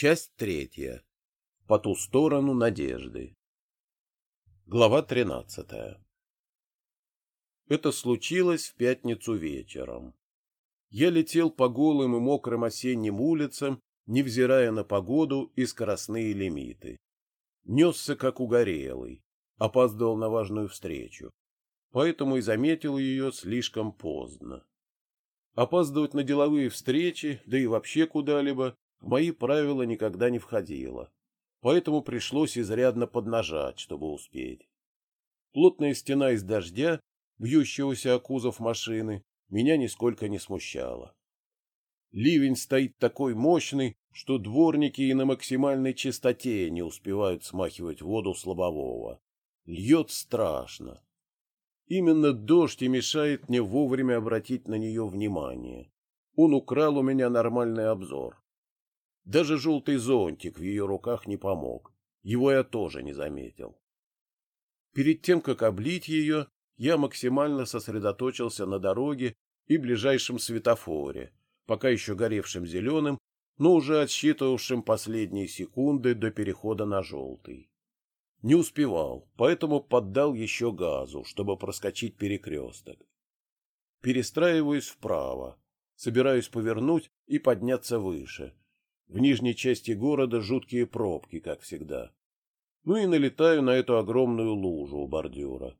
Часть третья. По ту сторону надежды. Глава тринадцатая. Это случилось в пятницу вечером. Я летел по голым и мокрым осенним улицам, невзирая на погоду и скоростные лимиты. Несся, как угорелый, опаздывал на важную встречу, поэтому и заметил ее слишком поздно. Опаздывать на деловые встречи, да и вообще куда-либо, в мои правила никогда не входило, поэтому пришлось изрядно поднажать, чтобы успеть. Плотная стена из дождя, бьющегося о кузов машины, меня нисколько не смущала. Ливень стоит такой мощный, что дворники и на максимальной частоте не успевают смахивать воду с лобового. Льет страшно. Именно дождь и мешает мне вовремя обратить на нее внимание. Он украл у меня нормальный обзор. Даже желтый зонтик в ее руках не помог. Его я тоже не заметил. Перед тем, как облить ее, я максимально сосредоточился на дороге и ближайшем светофоре, пока еще горевшим зеленым, но уже отсчитывавшим последние секунды до перехода на желтый. Не успевал, поэтому поддал еще газу, чтобы проскочить перекресток. Перестраиваюсь вправо, собираюсь повернуть и подняться выше, в нижней части города жуткие пробки, как всегда. Ну и налетаю на эту огромную лужу у бордюра.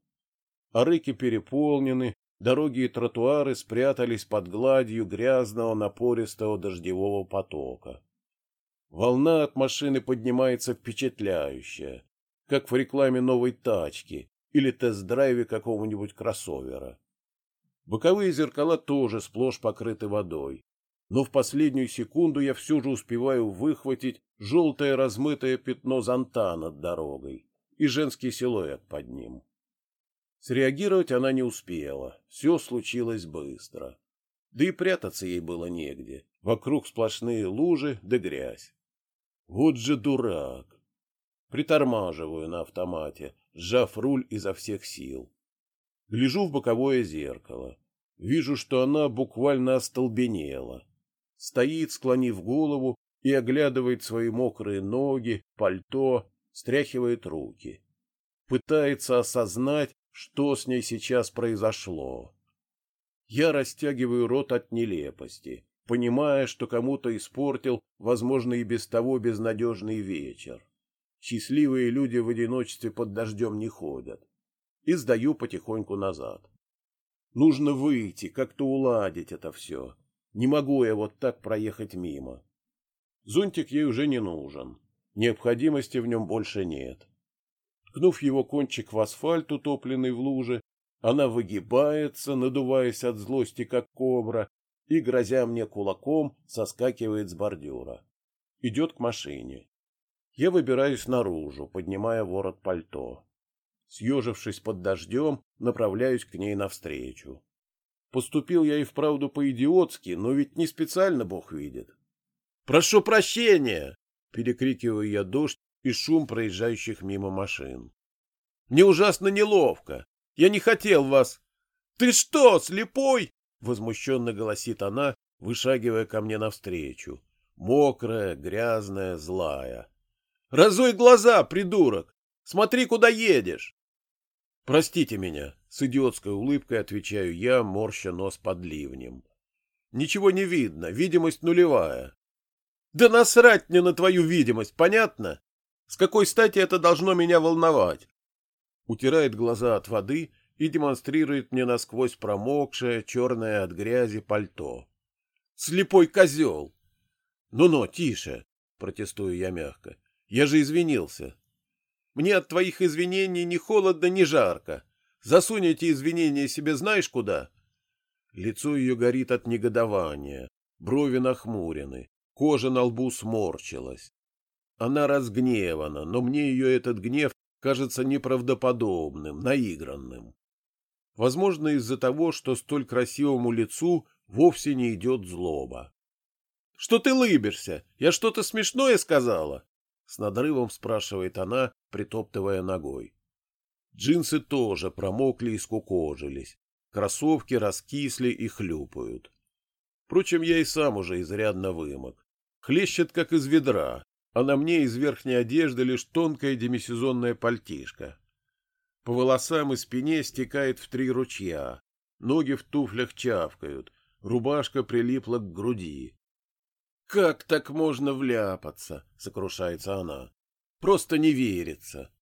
Арыки переполнены, дороги и тротуары спрятались под гладью грязного напористого дождевого потока. Волна от машины поднимается впечатляющая, как в рекламе новой тачки или тест-драйве какого-нибудь кроссовера. Боковые зеркала тоже сплошь покрыты водой, но в последнюю секунду я все же успеваю выхватить желтое размытое пятно зонта над дорогой и женский силуэт под ним. Среагировать она не успела, все случилось быстро. Да и прятаться ей было негде, вокруг сплошные лужи да грязь. Вот же дурак! Притормаживаю на автомате, сжав руль изо всех сил. Гляжу в боковое зеркало. Вижу, что она буквально остолбенела стоит, склонив голову, и оглядывает свои мокрые ноги, пальто, стряхивает руки. Пытается осознать, что с ней сейчас произошло. Я растягиваю рот от нелепости, понимая, что кому-то испортил, возможно, и без того безнадежный вечер. Счастливые люди в одиночестве под дождем не ходят. И сдаю потихоньку назад. Нужно выйти, как-то уладить это все. Не могу я вот так проехать мимо. Зонтик ей уже не нужен. Необходимости в нем больше нет. Ткнув его кончик в асфальт, утопленный в луже, она выгибается, надуваясь от злости, как кобра, и, грозя мне кулаком, соскакивает с бордюра. Идет к машине. Я выбираюсь наружу, поднимая ворот пальто. Съежившись под дождем, направляюсь к ней навстречу. Поступил я и вправду по-идиотски, но ведь не специально Бог видит. «Прошу прощения!» — перекрикиваю я дождь и шум проезжающих мимо машин. «Мне ужасно неловко. Я не хотел вас...» «Ты что, слепой?» — возмущенно голосит она, вышагивая ко мне навстречу. Мокрая, грязная, злая. «Разуй глаза, придурок! Смотри, куда едешь!» «Простите меня», — с идиотской улыбкой отвечаю я, морща нос под ливнем. «Ничего не видно, видимость нулевая». «Да насрать мне на твою видимость, понятно? С какой стати это должно меня волновать?» Утирает глаза от воды и демонстрирует мне насквозь промокшее, черное от грязи пальто. «Слепой козел!» «Ну-ну, тише!» — протестую я мягко. «Я же извинился. Мне от твоих извинений ни холодно, ни жарко. Засунь эти извинения себе знаешь куда?» Лицо ее горит от негодования, брови нахмурены, кожа на лбу сморщилась. Она разгневана, но мне ее этот гнев кажется неправдоподобным, наигранным. Возможно, из-за того, что столь красивому лицу вовсе не идет злоба. — Что ты лыбишься? Я что-то смешное сказала? С надрывом спрашивает она, притоптывая ногой. Джинсы тоже промокли и скукожились. Кроссовки раскисли и хлюпают. Впрочем, я и сам уже изрядно вымок. Хлещет, как из ведра, а на мне из верхней одежды лишь тонкая демисезонная пальтишка. По волосам и спине стекает в три ручья, ноги в туфлях чавкают, рубашка прилипла к груди. «Как так можно вляпаться?» — сокрушается она. «Просто не верится».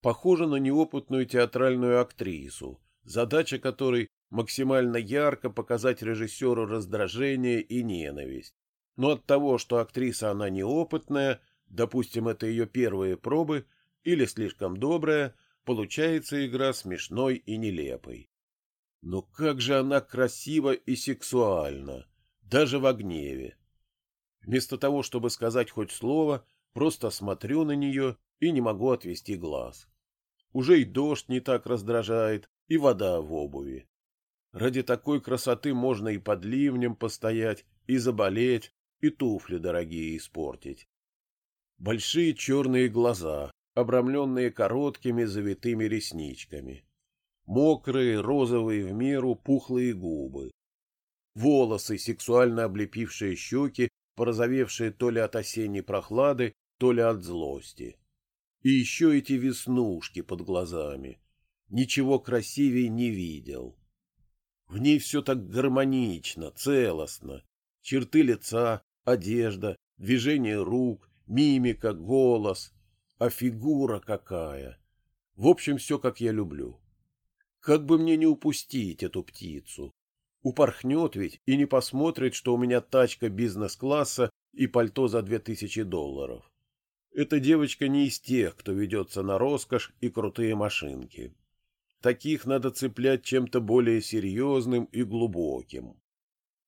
Похоже на неопытную театральную актрису, задача которой максимально ярко показать режиссеру раздражение и ненависть. Но от того, что актриса она неопытная, допустим, это ее первые пробы, или слишком добрая, получается игра смешной и нелепой. Но как же она красива и сексуальна, даже в гневе. Вместо того, чтобы сказать хоть слово, просто смотрю на нее и не могу отвести глаз. Уже и дождь не так раздражает, и вода в обуви. Ради такой красоты можно и под ливнем постоять, и заболеть, и туфли дорогие испортить. Большие черные глаза, обрамленные короткими завитыми ресничками. Мокрые, розовые в меру, пухлые губы. Волосы, сексуально облепившие щеки, порозовевшие то ли от осенней прохлады, то ли от злости. И еще эти веснушки под глазами. Ничего красивее не видел. В ней все так гармонично, целостно. Черты лица, одежда, движение рук, мимика, голос. А фигура какая! В общем, все, как я люблю. Как бы мне не упустить эту птицу? Упорхнет ведь и не посмотрит, что у меня тачка бизнес-класса и пальто за две тысячи долларов. Эта девочка не из тех, кто ведется на роскошь и крутые машинки. Таких надо цеплять чем-то более серьезным и глубоким.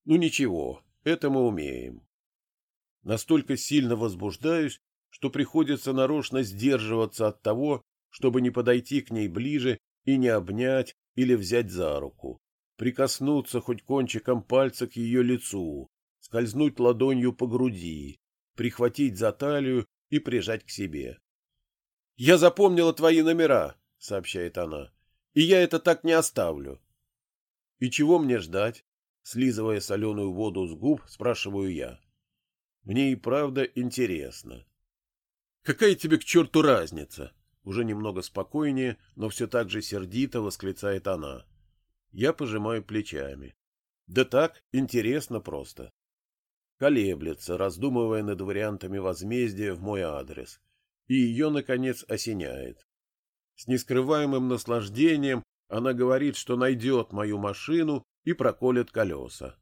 Ну ничего, это мы умеем. Настолько сильно возбуждаюсь, что приходится нарочно сдерживаться от того, чтобы не подойти к ней ближе и не обнять или взять за руку, прикоснуться хоть кончиком пальца к ее лицу, скользнуть ладонью по груди, прихватить за талию и прижать к себе. — Я запомнила твои номера, — сообщает она, — и я это так не оставлю. — И чего мне ждать? — слизывая соленую воду с губ, спрашиваю я. Мне и правда интересно. — Какая тебе к черту разница? Уже немного спокойнее, но все так же сердито восклицает она. Я пожимаю плечами. Да так, интересно просто. Колеблется, раздумывая над вариантами возмездия в мой адрес. И ее, наконец, осеняет. С нескрываемым наслаждением она говорит, что найдет мою машину и проколет колеса.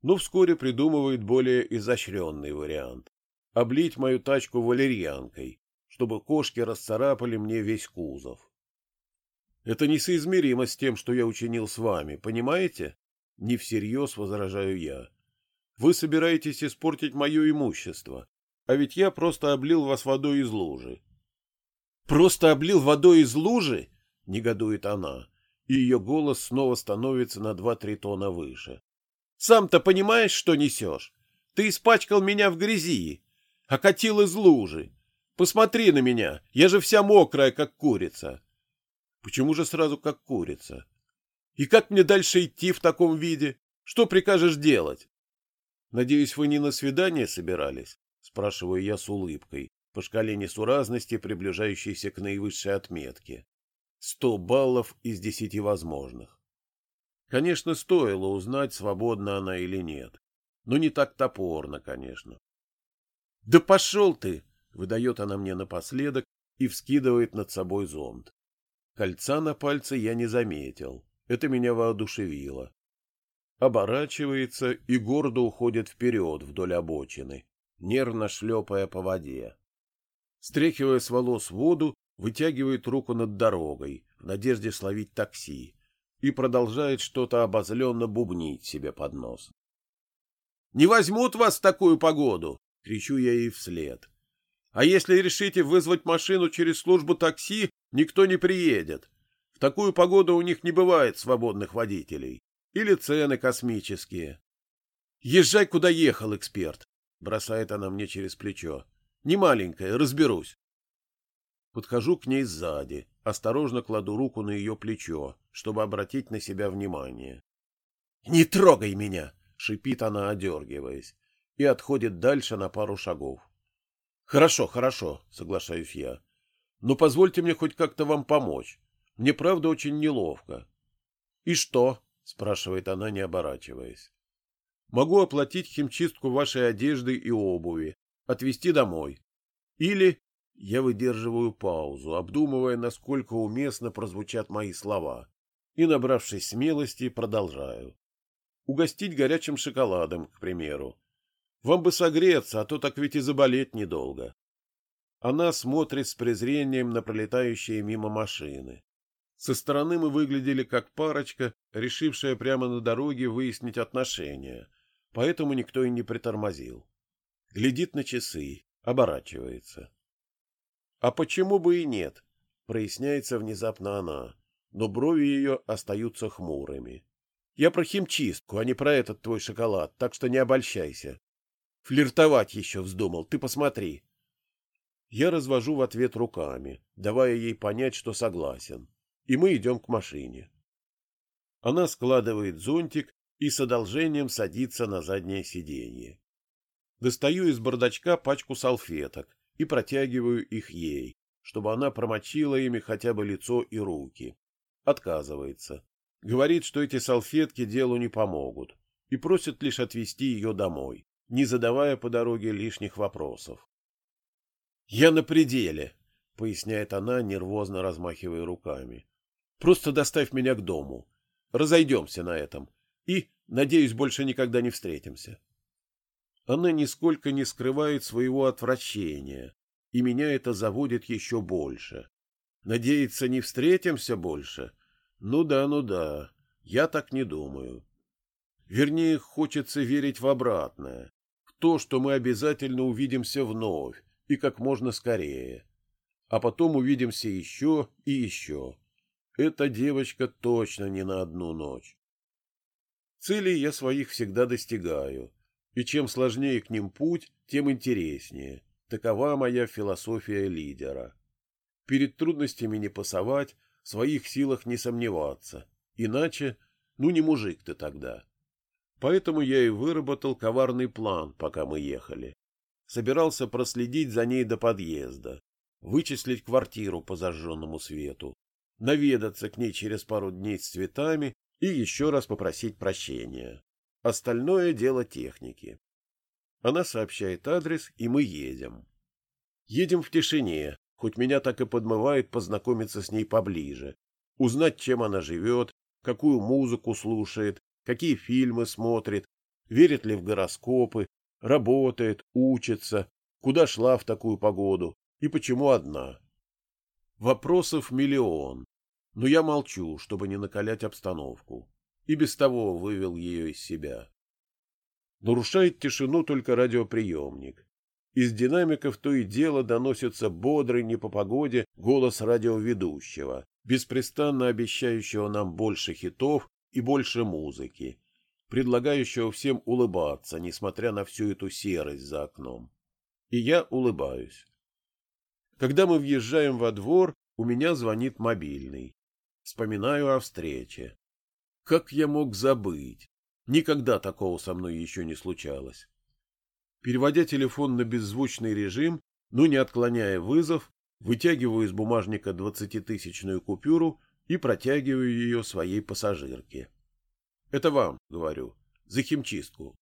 Но вскоре придумывает более изощренный вариант. Облить мою тачку валерьянкой, чтобы кошки расцарапали мне весь кузов. Это несоизмеримо с тем, что я учинил с вами, понимаете? Не всерьез возражаю я. Вы собираетесь испортить мое имущество, а ведь я просто облил вас водой из лужи. Просто облил водой из лужи? Негодует она, и ее голос снова становится на два-три тона выше. Сам-то понимаешь, что несешь? Ты испачкал меня в грязи, окатил из лужи. Посмотри на меня, я же вся мокрая, как курица. Почему же сразу как курица? И как мне дальше идти в таком виде? Что прикажешь делать? Надеюсь, вы не на свидание собирались? Спрашиваю я с улыбкой, по шкале несуразности, приближающейся к наивысшей отметке. Сто баллов из десяти возможных. Конечно, стоило узнать, свободна она или нет. Но не так топорно, конечно. — Да пошел ты! — выдает она мне напоследок и вскидывает над собой зонт. Кольца на пальце я не заметил. Это меня воодушевило оборачивается и гордо уходит вперед вдоль обочины, нервно шлепая по воде. Стряхивая с волос воду, вытягивает руку над дорогой в надежде словить такси и продолжает что-то обозленно бубнить себе под нос. «Не возьмут вас в такую погоду!» — кричу я ей вслед. «А если решите вызвать машину через службу такси, никто не приедет. В такую погоду у них не бывает свободных водителей. Или цены космические. Езжай, куда ехал, эксперт, бросает она мне через плечо. Не маленькая, разберусь. Подхожу к ней сзади, осторожно кладу руку на ее плечо, чтобы обратить на себя внимание. Не трогай меня, шипит она, одергиваясь, и отходит дальше на пару шагов. Хорошо, хорошо, соглашаюсь я. Но позвольте мне хоть как-то вам помочь. Мне правда очень неловко. И что? Спрашивает она, не оборачиваясь. Могу оплатить химчистку вашей одежды и обуви, отвезти домой. Или я выдерживаю паузу, обдумывая, насколько уместно прозвучат мои слова, и, набравшись смелости, продолжаю. Угостить горячим шоколадом, к примеру. Вам бы согреться, а то так ведь и заболеть недолго. Она смотрит с презрением на пролетающие мимо машины. Со стороны мы выглядели как парочка, решившая прямо на дороге выяснить отношения, поэтому никто и не притормозил. Глядит на часы, оборачивается. — А почему бы и нет? — проясняется внезапно она, но брови ее остаются хмурыми. — Я про химчистку, а не про этот твой шоколад, так что не обольщайся. Флиртовать еще вздумал, ты посмотри. Я развожу в ответ руками, давая ей понять, что согласен, и мы идем к машине. Она складывает зонтик и с одолжением садится на заднее сиденье. Достаю из бардачка пачку салфеток и протягиваю их ей, чтобы она промочила ими хотя бы лицо и руки. Отказывается. Говорит, что эти салфетки делу не помогут, и просит лишь отвезти ее домой, не задавая по дороге лишних вопросов. «Я на пределе», — поясняет она, нервозно размахивая руками. «Просто доставь меня к дому. Разойдемся на этом. И, надеюсь, больше никогда не встретимся». Она нисколько не скрывает своего отвращения, и меня это заводит еще больше. Надеется, не встретимся больше? Ну да, ну да, я так не думаю. Вернее, хочется верить в обратное, в то, что мы обязательно увидимся вновь и как можно скорее. А потом увидимся еще и еще. Эта девочка точно не на одну ночь. Целей я своих всегда достигаю, и чем сложнее к ним путь, тем интереснее. Такова моя философия лидера. Перед трудностями не пасовать, в своих силах не сомневаться. Иначе, ну не мужик ты тогда. Поэтому я и выработал коварный план, пока мы ехали. Собирался проследить за ней до подъезда, вычислить квартиру по зажженному свету, наведаться к ней через пару дней с цветами и еще раз попросить прощения. Остальное дело техники. Она сообщает адрес, и мы едем. Едем в тишине, хоть меня так и подмывает познакомиться с ней поближе, узнать, чем она живет, какую музыку слушает, какие фильмы смотрит, верит ли в гороскопы, работает, учится, куда шла в такую погоду и почему одна. Вопросов миллион, но я молчу, чтобы не накалять обстановку и без того вывел ее из себя. Нарушает тишину только радиоприемник. Из динамиков то и дело доносится бодрый не по погоде голос радиоведущего, беспрестанно обещающего нам больше хитов и больше музыки, предлагающего всем улыбаться, несмотря на всю эту серость за окном. И я улыбаюсь. Когда мы въезжаем во двор, у меня звонит мобильный. Вспоминаю о встрече. Как я мог забыть? Никогда такого со мной еще не случалось. Переводя телефон на беззвучный режим, но не отклоняя вызов, вытягиваю из бумажника двадцатитысячную купюру и протягиваю ее своей пассажирке. — Это вам, — говорю, — за химчистку.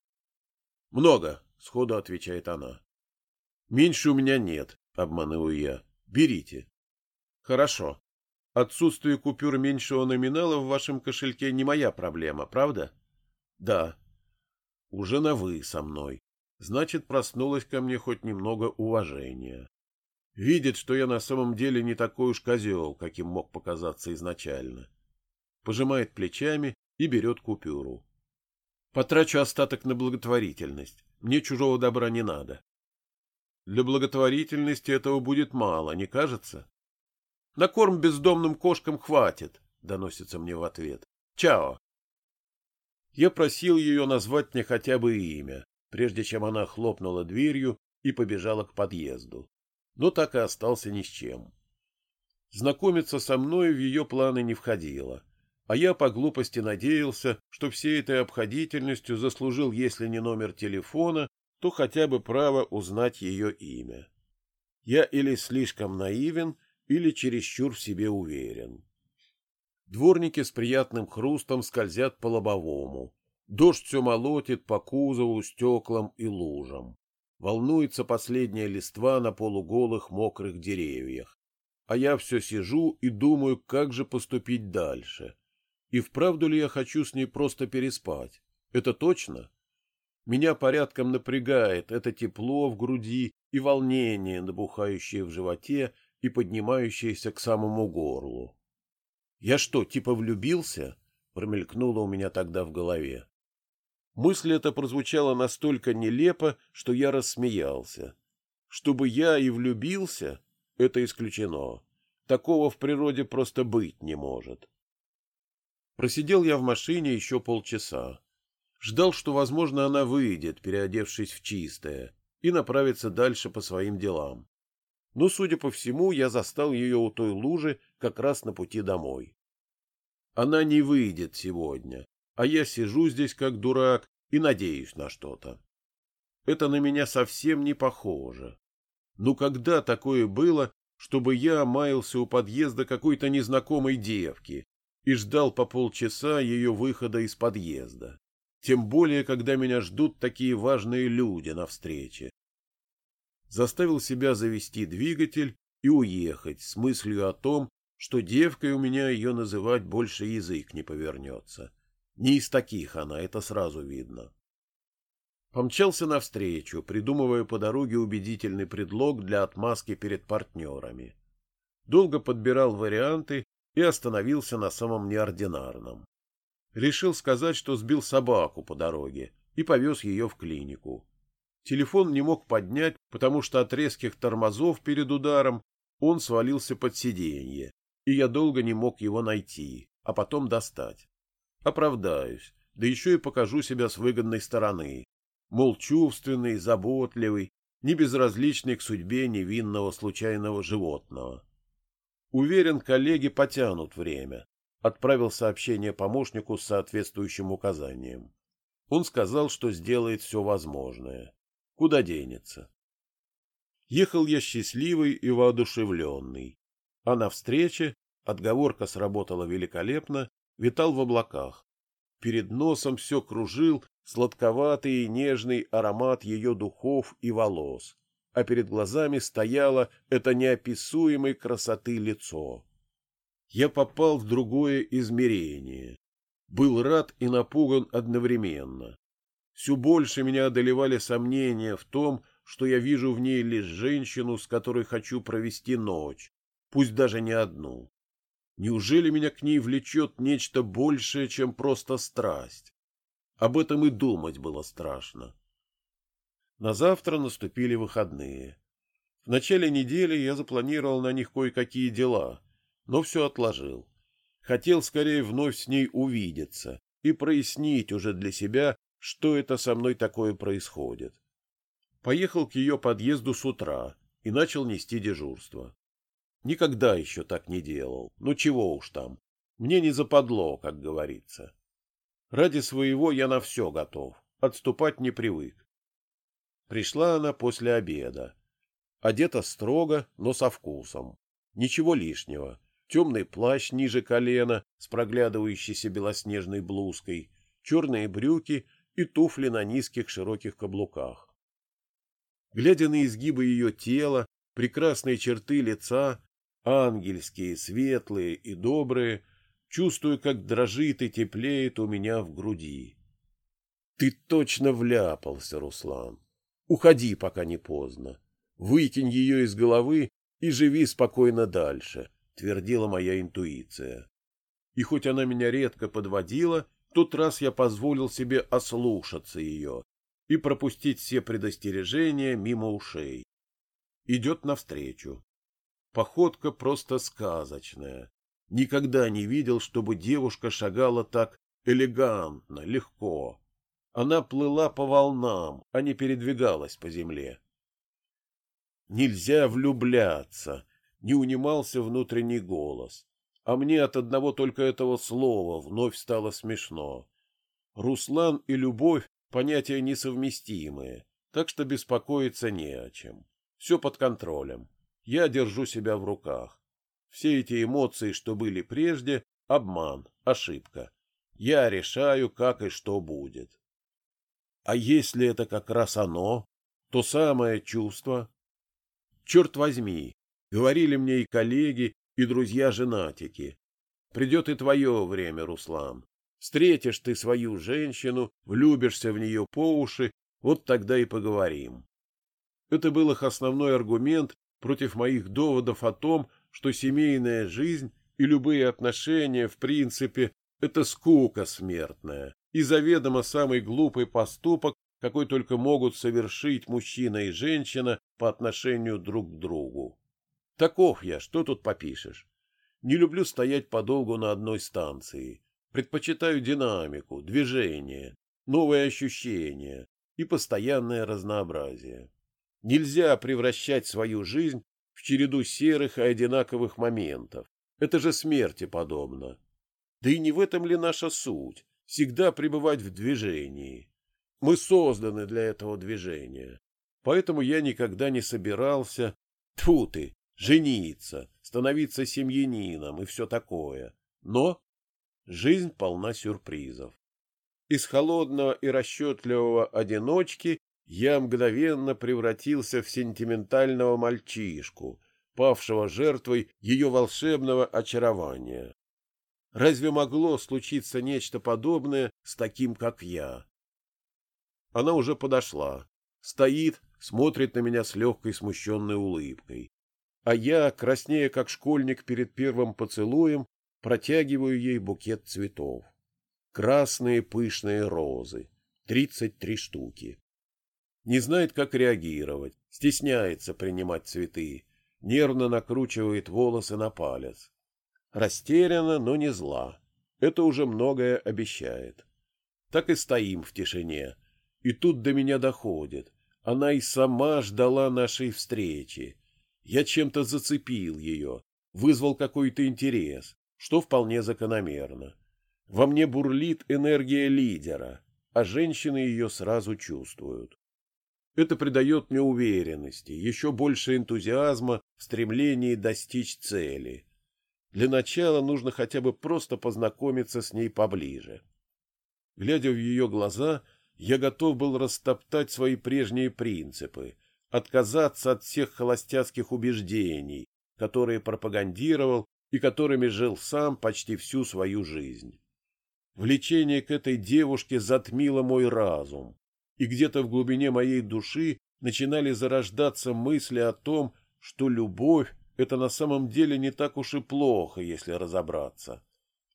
— Много, — сходу отвечает она. — Меньше у меня нет, — обманываю я. — Берите. — Хорошо. Отсутствие купюр меньшего номинала в вашем кошельке не моя проблема, правда? Да. Уже на «вы» со мной. Значит, проснулось ко мне хоть немного уважения. Видит, что я на самом деле не такой уж козел, каким мог показаться изначально. Пожимает плечами и берет купюру. Потрачу остаток на благотворительность. Мне чужого добра не надо. Для благотворительности этого будет мало, не кажется? На корм бездомным кошкам хватит, доносится мне в ответ. Чао. Я просил ее назвать мне хотя бы имя, прежде чем она хлопнула дверью и побежала к подъезду. Но так и остался ни с чем. Знакомиться со мной в ее планы не входило, а я по глупости надеялся, что всей этой обходительностью заслужил, если не номер телефона, то хотя бы право узнать ее имя. Я или слишком наивен, или чересчур в себе уверен. Дворники с приятным хрустом скользят по лобовому. Дождь все молотит по кузову, стеклам и лужам. Волнуется последняя листва на полуголых мокрых деревьях. А я все сижу и думаю, как же поступить дальше. И вправду ли я хочу с ней просто переспать? Это точно? Меня порядком напрягает это тепло в груди и волнение, набухающее в животе и поднимающееся к самому горлу. Я что, типа влюбился? Промелькнуло у меня тогда в голове. Мысль эта прозвучала настолько нелепо, что я рассмеялся. Чтобы я и влюбился, это исключено. Такого в природе просто быть не может. Просидел я в машине еще полчаса. Ждал, что, возможно, она выйдет, переодевшись в чистое, и направится дальше по своим делам. Но, судя по всему, я застал ее у той лужи как раз на пути домой. Она не выйдет сегодня, а я сижу здесь как дурак и надеюсь на что-то. Это на меня совсем не похоже. Ну когда такое было, чтобы я маялся у подъезда какой-то незнакомой девки и ждал по полчаса ее выхода из подъезда? Тем более, когда меня ждут такие важные люди на встрече. Заставил себя завести двигатель и уехать с мыслью о том, что девкой у меня ее называть больше язык не повернется. Не из таких она, это сразу видно. Помчался навстречу, придумывая по дороге убедительный предлог для отмазки перед партнерами. Долго подбирал варианты и остановился на самом неординарном. Решил сказать, что сбил собаку по дороге и повез ее в клинику. Телефон не мог поднять, потому что от резких тормозов перед ударом он свалился под сиденье, и я долго не мог его найти, а потом достать. Оправдаюсь, да еще и покажу себя с выгодной стороны. Мол, чувственный, заботливый, не безразличный к судьбе невинного случайного животного. Уверен, коллеги потянут время. Отправил сообщение помощнику с соответствующим указанием. Он сказал, что сделает все возможное. Куда денется? Ехал я счастливый и воодушевленный. А на встрече отговорка сработала великолепно, витал в облаках. Перед носом все кружил сладковатый и нежный аромат ее духов и волос, а перед глазами стояло это неописуемой красоты лицо. Я попал в другое измерение. Был рад и напуган одновременно. Все больше меня одолевали сомнения в том, что я вижу в ней лишь женщину, с которой хочу провести ночь, пусть даже не одну. Неужели меня к ней влечет нечто большее, чем просто страсть? Об этом и думать было страшно. На завтра наступили выходные. В начале недели я запланировал на них кое-какие дела, но все отложил. Хотел скорее вновь с ней увидеться и прояснить уже для себя, что это со мной такое происходит. Поехал к ее подъезду с утра и начал нести дежурство. Никогда еще так не делал. Ну чего уж там. Мне не западло, как говорится. Ради своего я на все готов. Отступать не привык. Пришла она после обеда. Одета строго, но со вкусом. Ничего лишнего. Темный плащ ниже колена с проглядывающейся белоснежной блузкой, черные брюки и туфли на низких широких каблуках. Глядя на изгибы ее тела, прекрасные черты лица, ангельские, светлые и добрые, чувствую, как дрожит и теплеет у меня в груди. Ты точно вляпался, Руслан. Уходи, пока не поздно. Выкинь ее из головы и живи спокойно дальше, твердила моя интуиция. И хоть она меня редко подводила, тот раз я позволил себе ослушаться ее и пропустить все предостережения мимо ушей. Идет навстречу. Походка просто сказочная. Никогда не видел, чтобы девушка шагала так элегантно, легко. Она плыла по волнам, а не передвигалась по земле. Нельзя влюбляться, не унимался внутренний голос. А мне от одного только этого слова вновь стало смешно. Руслан и любовь — понятия несовместимые, так что беспокоиться не о чем. Все под контролем. я держу себя в руках. Все эти эмоции, что были прежде, обман, ошибка. Я решаю, как и что будет. А если это как раз оно, то самое чувство? Черт возьми, говорили мне и коллеги, и друзья-женатики. Придет и твое время, Руслан. Встретишь ты свою женщину, влюбишься в нее по уши, вот тогда и поговорим. Это был их основной аргумент против моих доводов о том, что семейная жизнь и любые отношения, в принципе, это скука смертная и заведомо самый глупый поступок, какой только могут совершить мужчина и женщина по отношению друг к другу. Таков я, что тут попишешь. Не люблю стоять подолгу на одной станции. Предпочитаю динамику, движение, новые ощущения и постоянное разнообразие. Нельзя превращать свою жизнь в череду серых и одинаковых моментов. Это же смерти подобно. Да и не в этом ли наша суть? Всегда пребывать в движении. Мы созданы для этого движения. Поэтому я никогда не собирался... Тьфу ты! Жениться, становиться семьянином и все такое. Но жизнь полна сюрпризов. Из холодного и расчетливого одиночки я мгновенно превратился в сентиментального мальчишку, павшего жертвой ее волшебного очарования. Разве могло случиться нечто подобное с таким, как я? Она уже подошла, стоит, смотрит на меня с легкой смущенной улыбкой. А я, краснея как школьник перед первым поцелуем, протягиваю ей букет цветов. Красные пышные розы, тридцать три штуки. Не знает, как реагировать, стесняется принимать цветы, нервно накручивает волосы на палец. Растеряна, но не зла. Это уже многое обещает. Так и стоим в тишине. И тут до меня доходит. Она и сама ждала нашей встречи. Я чем-то зацепил ее, вызвал какой-то интерес, что вполне закономерно. Во мне бурлит энергия лидера, а женщины ее сразу чувствуют. Это придает мне уверенности, еще больше энтузиазма в стремлении достичь цели. Для начала нужно хотя бы просто познакомиться с ней поближе. Глядя в ее глаза, я готов был растоптать свои прежние принципы, отказаться от всех холостяцких убеждений, которые пропагандировал и которыми жил сам почти всю свою жизнь. Влечение к этой девушке затмило мой разум, и где-то в глубине моей души начинали зарождаться мысли о том, что любовь это на самом деле не так уж и плохо, если разобраться.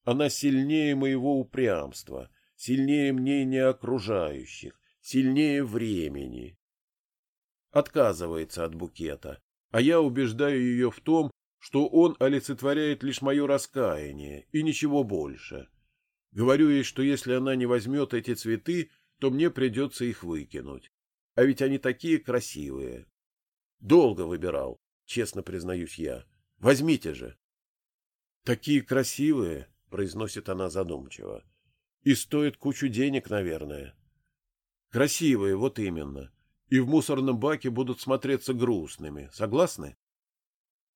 Она сильнее моего упрямства, сильнее мнения окружающих, сильнее времени. Отказывается от букета, а я убеждаю ее в том, что он олицетворяет лишь мое раскаяние и ничего больше. Говорю ей, что если она не возьмет эти цветы, то мне придется их выкинуть. А ведь они такие красивые. Долго выбирал, честно признаюсь я. Возьмите же. Такие красивые, произносит она задумчиво. И стоят кучу денег, наверное. Красивые, вот именно. И в мусорном баке будут смотреться грустными. Согласны?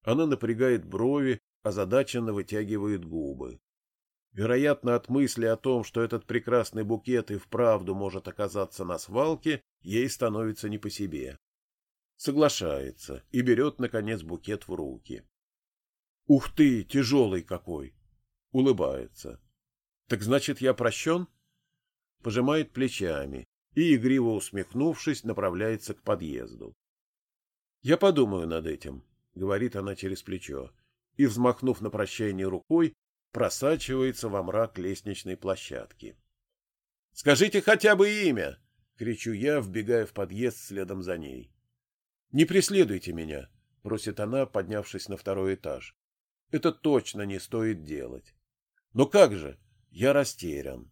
Она напрягает брови, озадаченно вытягивает губы. Вероятно, от мысли о том, что этот прекрасный букет и вправду может оказаться на свалке, ей становится не по себе соглашается и берет, наконец, букет в руки. «Ух ты, тяжелый какой!» Улыбается. «Так значит, я прощен?» Пожимает плечами и, игриво усмехнувшись, направляется к подъезду. «Я подумаю над этим», — говорит она через плечо, и, взмахнув на прощание рукой, просачивается во мрак лестничной площадки. «Скажите хотя бы имя!» — кричу я, вбегая в подъезд следом за ней. Не преследуйте меня, просит она, поднявшись на второй этаж. Это точно не стоит делать. Но как же? Я растерян.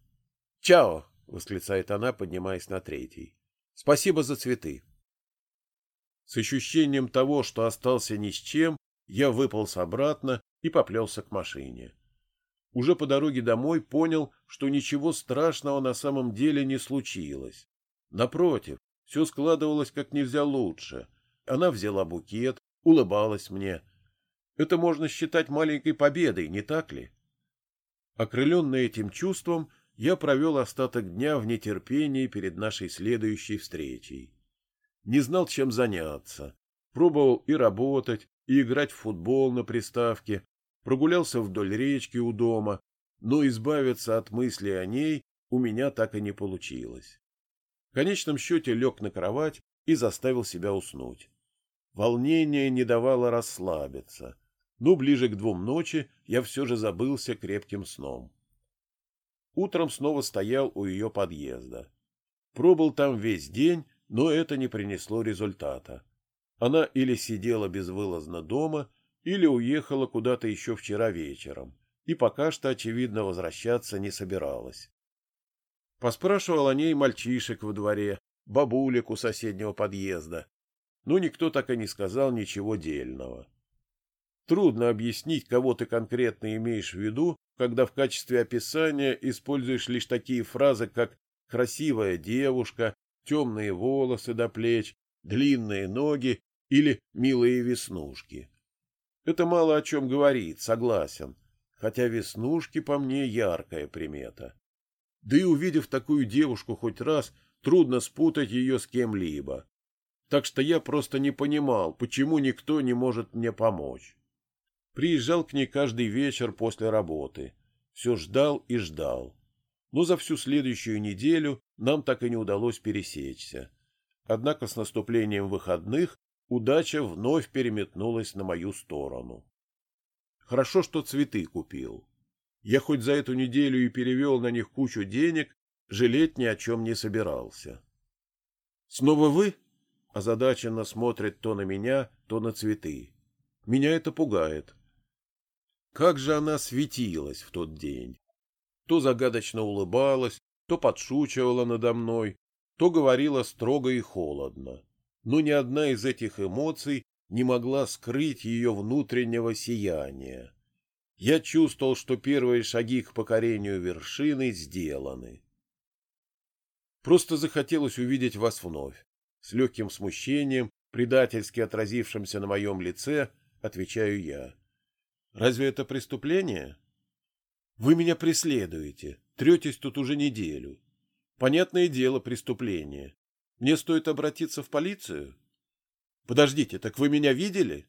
Чао, восклицает она, поднимаясь на третий. Спасибо за цветы. С ощущением того, что остался ни с чем, я выполз обратно и поплелся к машине. Уже по дороге домой понял, что ничего страшного на самом деле не случилось. Напротив, все складывалось как нельзя лучше, она взяла букет, улыбалась мне. Это можно считать маленькой победой, не так ли? Окрыленный этим чувством, я провел остаток дня в нетерпении перед нашей следующей встречей. Не знал, чем заняться. Пробовал и работать, и играть в футбол на приставке, прогулялся вдоль речки у дома, но избавиться от мысли о ней у меня так и не получилось. В конечном счете лег на кровать и заставил себя уснуть. Волнение не давало расслабиться, но ближе к двум ночи я все же забылся крепким сном. Утром снова стоял у ее подъезда. Пробыл там весь день, но это не принесло результата. Она или сидела безвылазно дома, или уехала куда-то еще вчера вечером, и пока что, очевидно, возвращаться не собиралась. Поспрашивал о ней мальчишек во дворе, бабулек у соседнего подъезда, но никто так и не сказал ничего дельного. Трудно объяснить, кого ты конкретно имеешь в виду, когда в качестве описания используешь лишь такие фразы, как «красивая девушка», «темные волосы до плеч», «длинные ноги» или «милые веснушки». Это мало о чем говорит, согласен, хотя веснушки по мне яркая примета. Да и увидев такую девушку хоть раз, трудно спутать ее с кем-либо. Так что я просто не понимал, почему никто не может мне помочь. Приезжал к ней каждый вечер после работы. Все ждал и ждал. Но за всю следующую неделю нам так и не удалось пересечься. Однако с наступлением выходных удача вновь переметнулась на мою сторону. Хорошо, что цветы купил. Я хоть за эту неделю и перевел на них кучу денег, жалеть ни о чем не собирался. — Снова вы? — озадаченно смотрит то на меня, то на цветы. Меня это пугает. Как же она светилась в тот день! То загадочно улыбалась, то подшучивала надо мной, то говорила строго и холодно. Но ни одна из этих эмоций не могла скрыть ее внутреннего сияния. Я чувствовал, что первые шаги к покорению вершины сделаны. Просто захотелось увидеть вас вновь. С легким смущением, предательски отразившимся на моем лице, отвечаю я. Разве это преступление? Вы меня преследуете, третесь тут уже неделю. Понятное дело, преступление. Мне стоит обратиться в полицию? Подождите, так вы меня видели?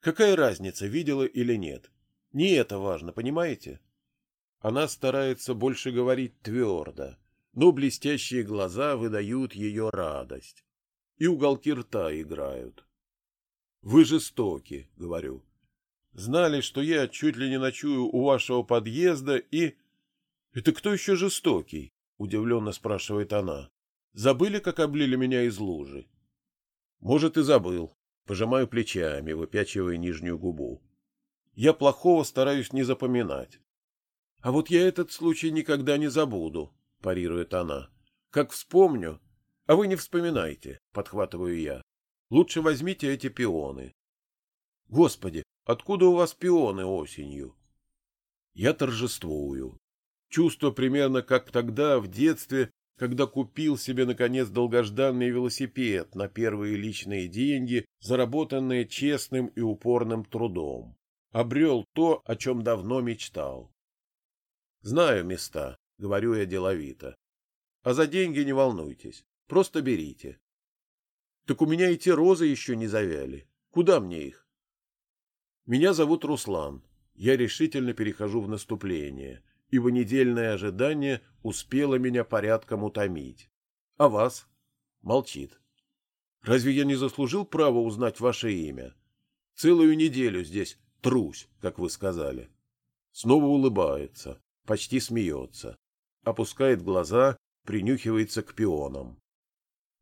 Какая разница, видела или нет? Не это важно, понимаете? Она старается больше говорить твердо, но блестящие глаза выдают ее радость. И уголки рта играют. «Вы жестоки», — говорю. Знали, что я чуть ли не ночую у вашего подъезда и... — Это кто еще жестокий? — удивленно спрашивает она. — Забыли, как облили меня из лужи? — Может, и забыл. Пожимаю плечами, выпячивая нижнюю губу. Я плохого стараюсь не запоминать. — А вот я этот случай никогда не забуду, — парирует она. — Как вспомню... А вы не вспоминайте, — подхватываю я. Лучше возьмите эти пионы. Господи, Откуда у вас пионы осенью? Я торжествую. Чувство примерно как тогда, в детстве, когда купил себе, наконец, долгожданный велосипед на первые личные деньги, заработанные честным и упорным трудом. Обрел то, о чем давно мечтал. Знаю места, говорю я деловито. А за деньги не волнуйтесь, просто берите. Так у меня эти розы еще не завяли. Куда мне их? Меня зовут Руслан. Я решительно перехожу в наступление, ибо недельное ожидание успело меня порядком утомить. А вас? Молчит. Разве я не заслужил право узнать ваше имя? Целую неделю здесь трусь, как вы сказали. Снова улыбается, почти смеется. Опускает глаза, принюхивается к пионам.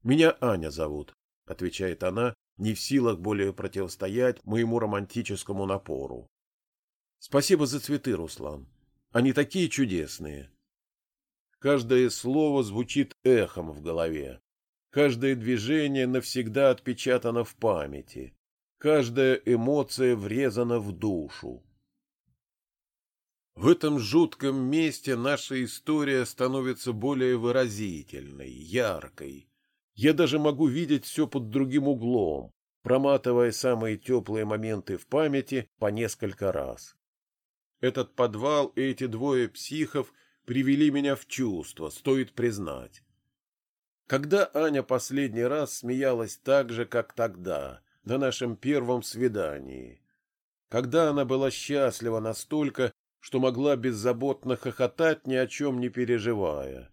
Меня Аня зовут, отвечает она, не в силах более противостоять моему романтическому напору. Спасибо за цветы, Руслан. Они такие чудесные. Каждое слово звучит эхом в голове. Каждое движение навсегда отпечатано в памяти. Каждая эмоция врезана в душу. В этом жутком месте наша история становится более выразительной, яркой. Я даже могу видеть все под другим углом, проматывая самые теплые моменты в памяти по несколько раз. Этот подвал и эти двое психов привели меня в чувство, стоит признать. Когда Аня последний раз смеялась так же, как тогда, на нашем первом свидании? Когда она была счастлива настолько, что могла беззаботно хохотать, ни о чем не переживая?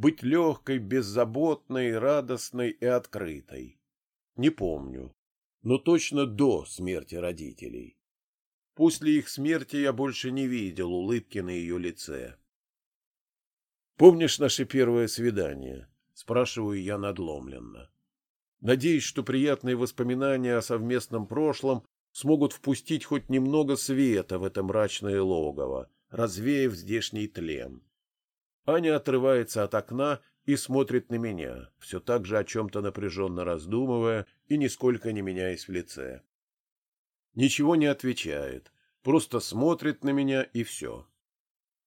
Быть легкой, беззаботной, радостной и открытой? Не помню, но точно до смерти родителей. После их смерти я больше не видел улыбки на ее лице. «Помнишь наше первое свидание?» — спрашиваю я надломленно. Надеюсь, что приятные воспоминания о совместном прошлом смогут впустить хоть немного света в это мрачное логово, развеяв здешний тлен. Аня отрывается от окна и смотрит на меня, все так же о чем-то напряженно раздумывая и нисколько не меняясь в лице. Ничего не отвечает, просто смотрит на меня и все.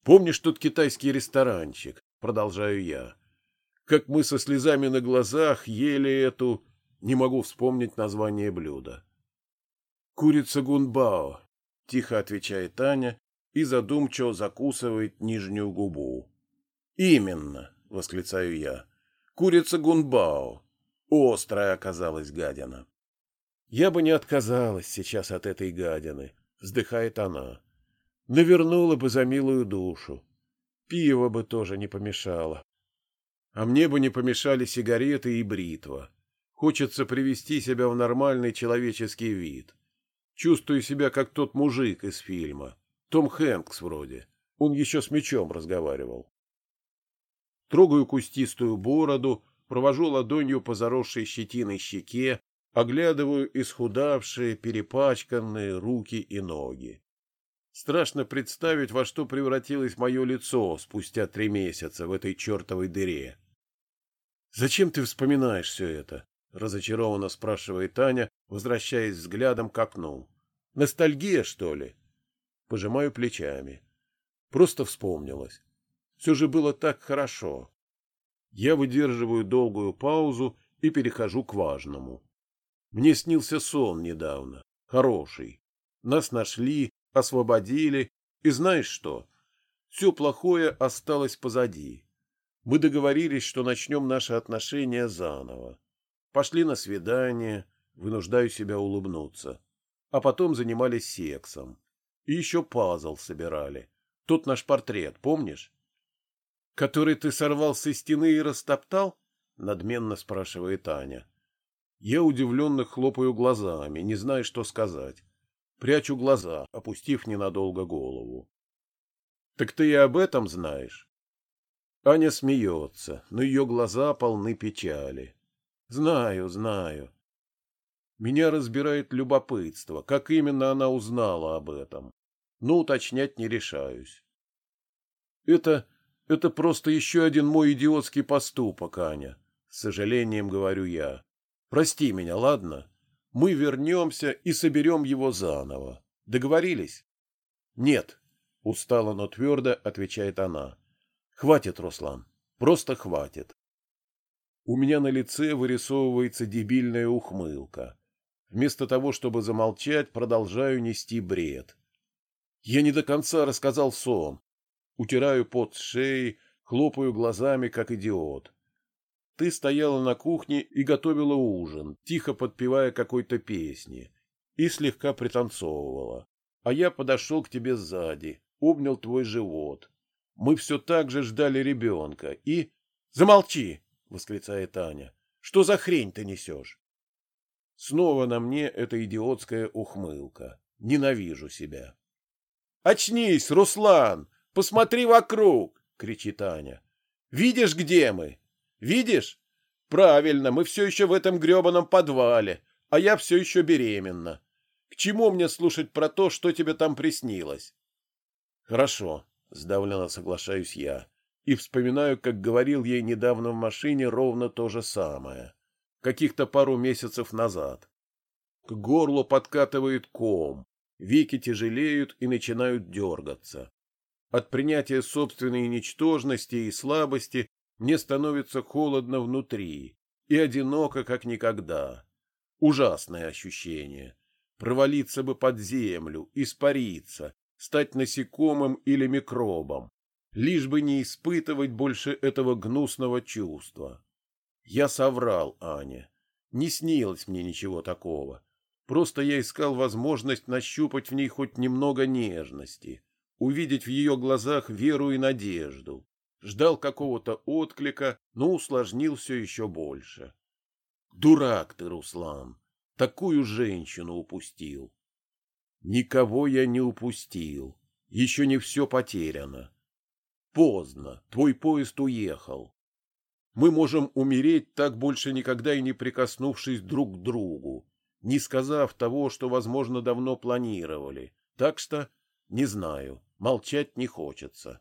Помнишь тот китайский ресторанчик? Продолжаю я. Как мы со слезами на глазах ели эту... Не могу вспомнить название блюда. Курица гунбао, тихо отвечает Таня и задумчиво закусывает нижнюю губу. Именно, восклицаю я. Курица гунбао. Острая оказалась гадина. Я бы не отказалась сейчас от этой гадины, вздыхает она. Навернула бы за милую душу. Пиво бы тоже не помешало. А мне бы не помешали сигареты и бритва. Хочется привести себя в нормальный человеческий вид. Чувствую себя как тот мужик из фильма. Том Хэнкс вроде. Он еще с мечом разговаривал. Трогаю кустистую бороду, провожу ладонью по заросшей щетиной щеке, оглядываю исхудавшие, перепачканные руки и ноги. Страшно представить, во что превратилось мое лицо спустя три месяца в этой чертовой дыре. «Зачем ты вспоминаешь все это?» — разочарованно спрашивает Таня, возвращаясь взглядом к окну. «Ностальгия, что ли?» Пожимаю плечами. Просто вспомнилось. Все же было так хорошо. Я выдерживаю долгую паузу и перехожу к важному. Мне снился сон недавно, хороший. Нас нашли, освободили, и знаешь что? Все плохое осталось позади. Мы договорились, что начнем наши отношения заново. Пошли на свидание, вынуждаю себя улыбнуться. А потом занимались сексом. И еще пазл собирали. Тот наш портрет, помнишь? Который ты сорвал со стены и растоптал? Надменно спрашивает Аня. Я удивленно хлопаю глазами, не знаю, что сказать. Прячу глаза, опустив ненадолго голову. — Так ты и об этом знаешь? Аня смеется, но ее глаза полны печали. — Знаю, знаю. Меня разбирает любопытство, как именно она узнала об этом. Но уточнять не решаюсь. Это... это просто еще один мой идиотский поступок, Аня. С сожалением говорю я. Прости меня, ладно? Мы вернемся и соберем его заново. Договорились? Нет, устало, но твердо отвечает она. Хватит, Руслан, просто хватит. У меня на лице вырисовывается дебильная ухмылка. Вместо того, чтобы замолчать, продолжаю нести бред. Я не до конца рассказал сон. Утираю пот с шеи, хлопаю глазами, как идиот. Ты стояла на кухне и готовила ужин, тихо подпевая какой-то песни, и слегка пританцовывала. А я подошел к тебе сзади, обнял твой живот. Мы все так же ждали ребенка и... — Замолчи! — восклицает Аня. — Что за хрень ты несешь? Снова на мне эта идиотская ухмылка. Ненавижу себя. — Очнись, Руслан! Посмотри вокруг! — кричит Аня. — Видишь, где мы? Видишь? Правильно, мы все еще в этом гребаном подвале, а я все еще беременна. К чему мне слушать про то, что тебе там приснилось? Хорошо, сдавленно соглашаюсь я. И вспоминаю, как говорил ей недавно в машине ровно то же самое. Каких-то пару месяцев назад. К горлу подкатывает ком, веки тяжелеют и начинают дергаться. От принятия собственной ничтожности и слабости мне становится холодно внутри и одиноко, как никогда. Ужасное ощущение. Провалиться бы под землю, испариться, стать насекомым или микробом, лишь бы не испытывать больше этого гнусного чувства. Я соврал Ане. Не снилось мне ничего такого. Просто я искал возможность нащупать в ней хоть немного нежности, увидеть в ее глазах веру и надежду. Ждал какого-то отклика, но усложнил все еще больше. Дурак ты, Руслан, такую женщину упустил. Никого я не упустил. Еще не все потеряно. Поздно, твой поезд уехал. Мы можем умереть так больше никогда и не прикоснувшись друг к другу, не сказав того, что, возможно, давно планировали. Так что, не знаю, молчать не хочется.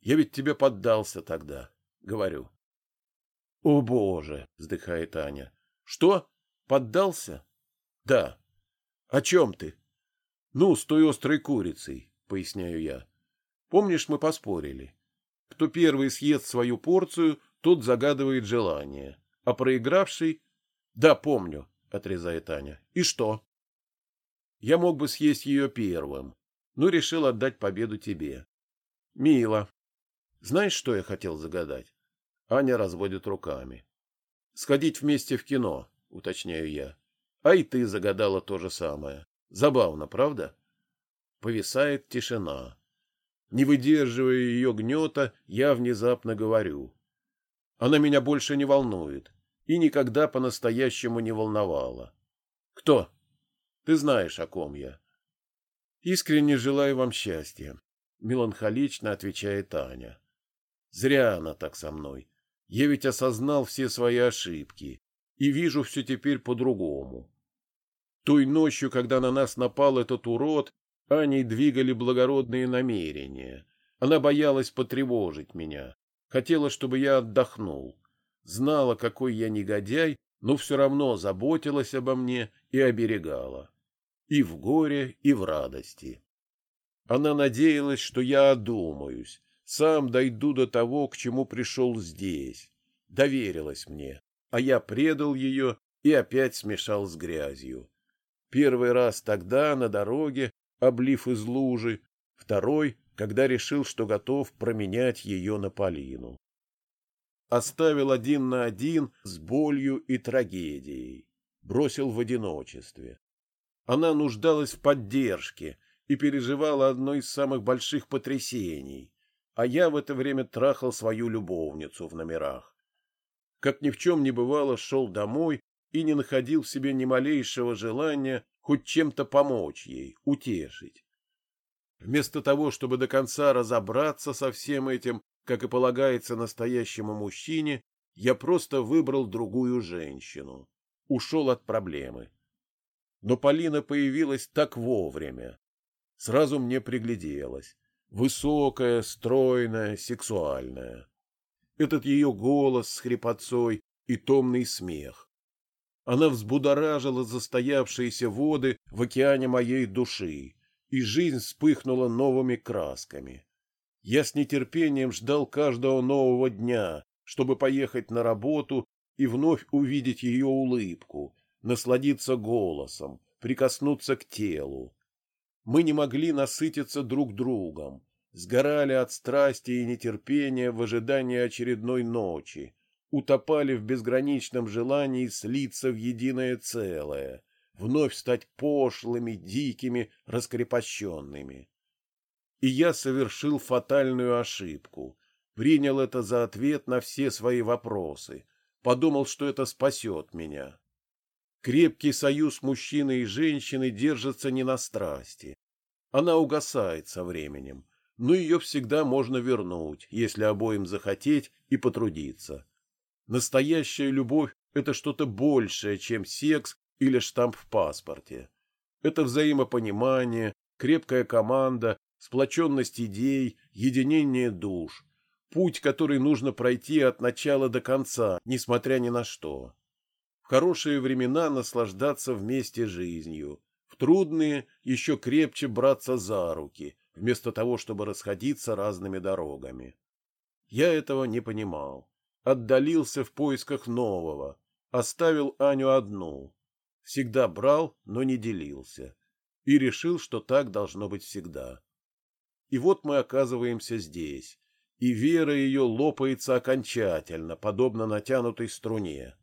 Я ведь тебе поддался тогда, говорю. — О, Боже! — вздыхает Аня. — Что? Поддался? — Да. — О чем ты? — Ну, с той острой курицей, — поясняю я. Помнишь, мы поспорили? Кто первый съест свою порцию, тот загадывает желание, а проигравший... — Да, помню, — отрезает Аня. — И что? Я мог бы съесть ее первым, но решил отдать победу тебе. — Мило. Знаешь, что я хотел загадать? Аня разводит руками. — Сходить вместе в кино, — уточняю я. А и ты загадала то же самое. Забавно, правда? Повисает тишина. Не выдерживая ее гнета, я внезапно говорю. Она меня больше не волнует и никогда по-настоящему не волновала. Кто? Ты знаешь, о ком я. Искренне желаю вам счастья, меланхолично отвечает Аня. Зря она так со мной. Я ведь осознал все свои ошибки и вижу все теперь по-другому. Той ночью, когда на нас напал этот урод, Аней двигали благородные намерения. Она боялась потревожить меня, хотела, чтобы я отдохнул. Знала, какой я негодяй, но все равно заботилась обо мне и оберегала. И в горе, и в радости. Она надеялась, что я одумаюсь, сам дойду до того, к чему пришел здесь. Доверилась мне, а я предал ее и опять смешал с грязью. Первый раз тогда, на дороге, облив из лужи, второй, когда решил, что готов променять ее на Полину. Оставил один на один с болью и трагедией, бросил в одиночестве. Она нуждалась в поддержке и переживала одно из самых больших потрясений, а я в это время трахал свою любовницу в номерах. Как ни в чем не бывало, шел домой и не находил в себе ни малейшего желания хоть чем-то помочь ей, утешить. Вместо того, чтобы до конца разобраться со всем этим, как и полагается настоящему мужчине, я просто выбрал другую женщину, ушел от проблемы. Но Полина появилась так вовремя. Сразу мне пригляделась. Высокая, стройная, сексуальная. Этот ее голос с хрипотцой и томный смех. Она взбудоражила застоявшиеся воды в океане моей души, и жизнь вспыхнула новыми красками. Я с нетерпением ждал каждого нового дня, чтобы поехать на работу и вновь увидеть ее улыбку, насладиться голосом, прикоснуться к телу. Мы не могли насытиться друг другом, сгорали от страсти и нетерпения в ожидании очередной ночи, утопали в безграничном желании слиться в единое целое, вновь стать пошлыми, дикими, раскрепощенными. И я совершил фатальную ошибку, принял это за ответ на все свои вопросы, подумал, что это спасет меня. Крепкий союз мужчины и женщины держится не на страсти. Она угасает со временем, но ее всегда можно вернуть, если обоим захотеть и потрудиться. Настоящая любовь — это что-то большее, чем секс или штамп в паспорте. Это взаимопонимание, крепкая команда, сплоченность идей, единение душ. Путь, который нужно пройти от начала до конца, несмотря ни на что. Хорошие времена наслаждаться вместе жизнью. В трудные еще крепче браться за руки, вместо того, чтобы расходиться разными дорогами. Я этого не понимал отдалился в поисках нового, оставил Аню одну. Всегда брал, но не делился. И решил, что так должно быть всегда. И вот мы оказываемся здесь, и вера ее лопается окончательно, подобно натянутой струне.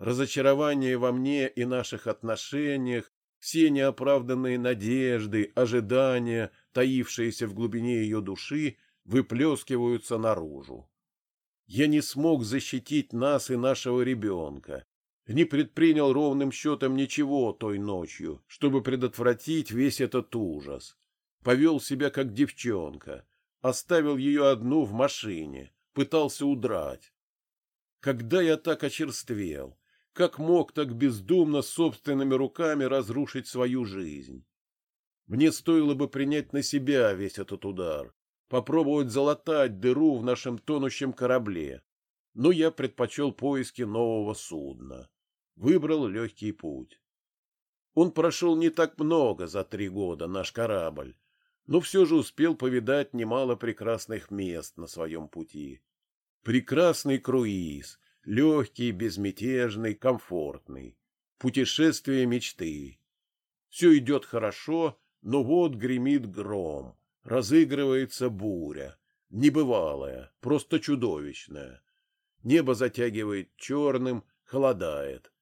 Разочарование во мне и наших отношениях, все неоправданные надежды, ожидания, таившиеся в глубине ее души, выплескиваются наружу. Я не смог защитить нас и нашего ребенка, не предпринял ровным счетом ничего той ночью, чтобы предотвратить весь этот ужас. Повел себя как девчонка, оставил ее одну в машине, пытался удрать. Когда я так очерствел, как мог так бездумно собственными руками разрушить свою жизнь? Мне стоило бы принять на себя весь этот удар, попробовать залатать дыру в нашем тонущем корабле, но я предпочел поиски нового судна. Выбрал легкий путь. Он прошел не так много за три года, наш корабль, но все же успел повидать немало прекрасных мест на своем пути. Прекрасный круиз, легкий, безмятежный, комфортный. Путешествие мечты. Все идет хорошо, но вот гремит гром, разыгрывается буря, небывалая, просто чудовищная. Небо затягивает черным, холодает.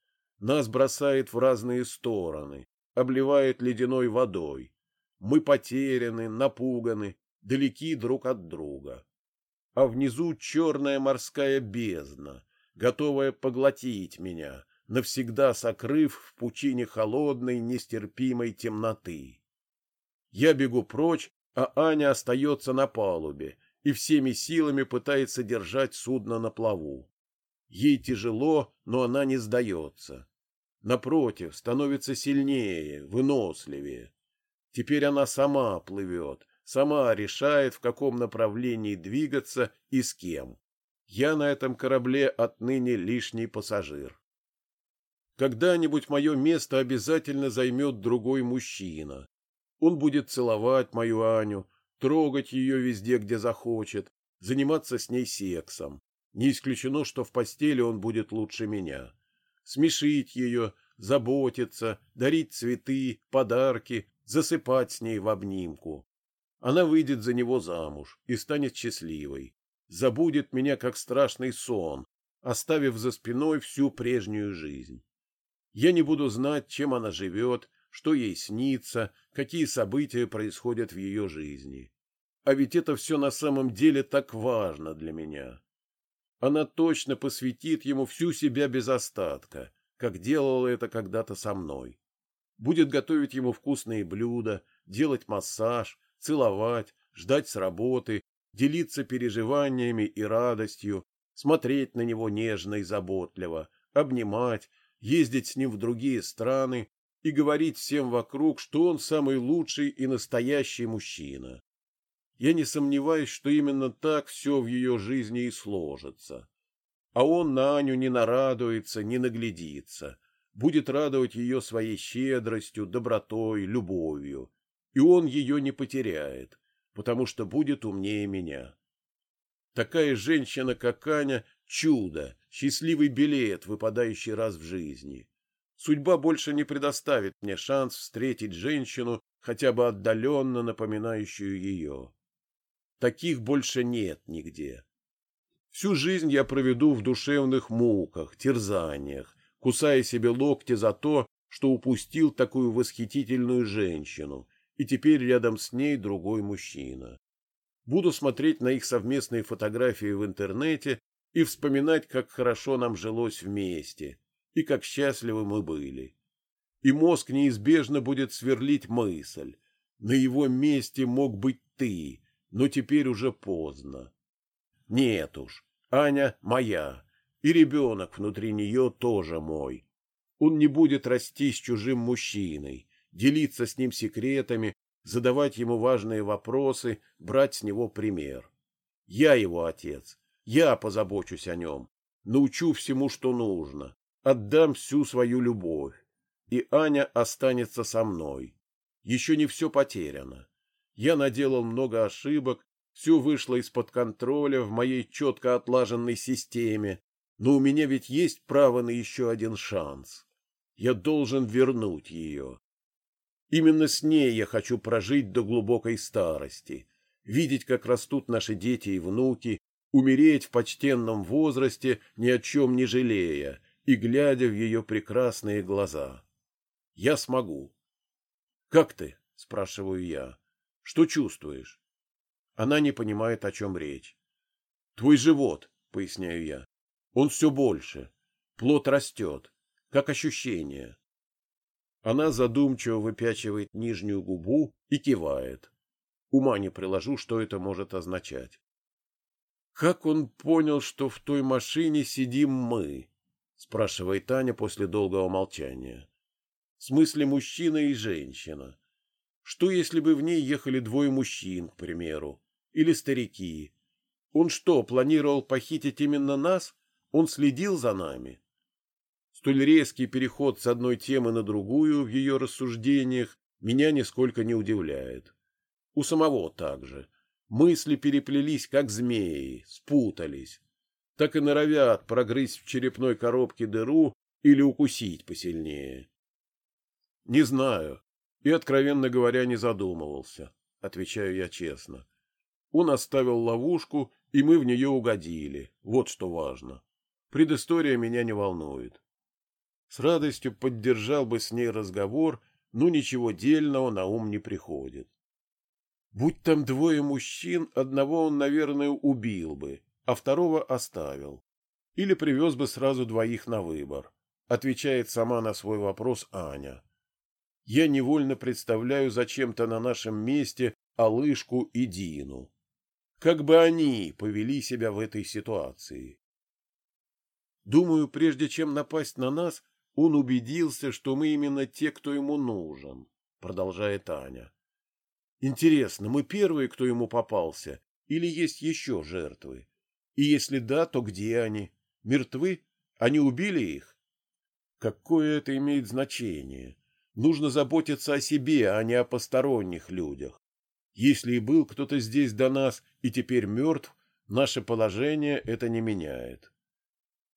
Нас бросает в разные стороны, обливает ледяной водой. Мы потеряны, напуганы, далеки друг от друга. А внизу черная морская бездна, готовая поглотить меня, навсегда сокрыв в пучине холодной, нестерпимой темноты. Я бегу прочь, а Аня остается на палубе и всеми силами пытается держать судно на плаву. Ей тяжело, но она не сдается. Напротив, становится сильнее, выносливее. Теперь она сама плывет, сама решает, в каком направлении двигаться и с кем. Я на этом корабле отныне лишний пассажир. Когда-нибудь мое место обязательно займет другой мужчина. Он будет целовать мою Аню, трогать ее везде, где захочет, заниматься с ней сексом. Не исключено, что в постели он будет лучше меня. Смешить ее, заботиться, дарить цветы, подарки, засыпать с ней в обнимку. Она выйдет за него замуж и станет счастливой. Забудет меня, как страшный сон, оставив за спиной всю прежнюю жизнь. Я не буду знать, чем она живет, что ей снится, какие события происходят в ее жизни. А ведь это все на самом деле так важно для меня. Она точно посвятит ему всю себя без остатка, как делала это когда-то со мной. Будет готовить ему вкусные блюда, делать массаж, целовать, ждать с работы, делиться переживаниями и радостью, смотреть на него нежно и заботливо, обнимать, ездить с ним в другие страны и говорить всем вокруг, что он самый лучший и настоящий мужчина. Я не сомневаюсь, что именно так все в ее жизни и сложится. А он на Аню не нарадуется, не наглядится, будет радовать ее своей щедростью, добротой, любовью, и он ее не потеряет, потому что будет умнее меня. Такая женщина, как Аня, чудо, счастливый билет, выпадающий раз в жизни. Судьба больше не предоставит мне шанс встретить женщину, хотя бы отдаленно напоминающую ее. Таких больше нет нигде. Всю жизнь я проведу в душевных муках, терзаниях, кусая себе локти за то, что упустил такую восхитительную женщину, и теперь рядом с ней другой мужчина. Буду смотреть на их совместные фотографии в интернете и вспоминать, как хорошо нам жилось вместе, и как счастливы мы были. И мозг неизбежно будет сверлить мысль. На его месте мог быть ты, но теперь уже поздно. Нет уж, Аня моя, и ребенок внутри нее тоже мой. Он не будет расти с чужим мужчиной, делиться с ним секретами, задавать ему важные вопросы, брать с него пример. Я его отец, я позабочусь о нем, научу всему, что нужно, отдам всю свою любовь, и Аня останется со мной. Еще не все потеряно. Я наделал много ошибок, все вышло из-под контроля в моей четко отлаженной системе, Но у меня ведь есть право на еще один шанс. Я должен вернуть ее. Именно с ней я хочу прожить до глубокой старости, видеть, как растут наши дети и внуки, умереть в почтенном возрасте, ни о чем не жалея, и глядя в ее прекрасные глаза. Я смогу. — Как ты? — спрашиваю я. — Что чувствуешь? Она не понимает, о чем речь. — Твой живот, — поясняю я. Он все больше. Плод растет. Как ощущение. Она задумчиво выпячивает нижнюю губу и кивает. Ума не приложу, что это может означать. Как он понял, что в той машине сидим мы? спрашивает Таня после долгого молчания. В смысле мужчина и женщина. Что, если бы в ней ехали двое мужчин, к примеру, или старики? Он что, планировал похитить именно нас? Он следил за нами? Столь резкий переход с одной темы на другую в ее рассуждениях меня нисколько не удивляет. У самого также. Мысли переплелись, как змеи, спутались. Так и норовят прогрызть в черепной коробке дыру или укусить посильнее. Не знаю. И, откровенно говоря, не задумывался. Отвечаю я честно. Он оставил ловушку, и мы в нее угодили. Вот что важно. Предыстория меня не волнует. С радостью поддержал бы с ней разговор, но ничего дельного на ум не приходит. Будь там двое мужчин, одного он, наверное, убил бы, а второго оставил. Или привез бы сразу двоих на выбор, отвечает сама на свой вопрос Аня. Я невольно представляю зачем-то на нашем месте Алышку и Дину. Как бы они повели себя в этой ситуации? Думаю, прежде чем напасть на нас, он убедился, что мы именно те, кто ему нужен, продолжает Аня. Интересно, мы первые, кто ему попался, или есть еще жертвы? И если да, то где они? Мертвы? Они убили их? Какое это имеет значение? Нужно заботиться о себе, а не о посторонних людях. Если и был кто-то здесь до нас и теперь мертв, наше положение это не меняет.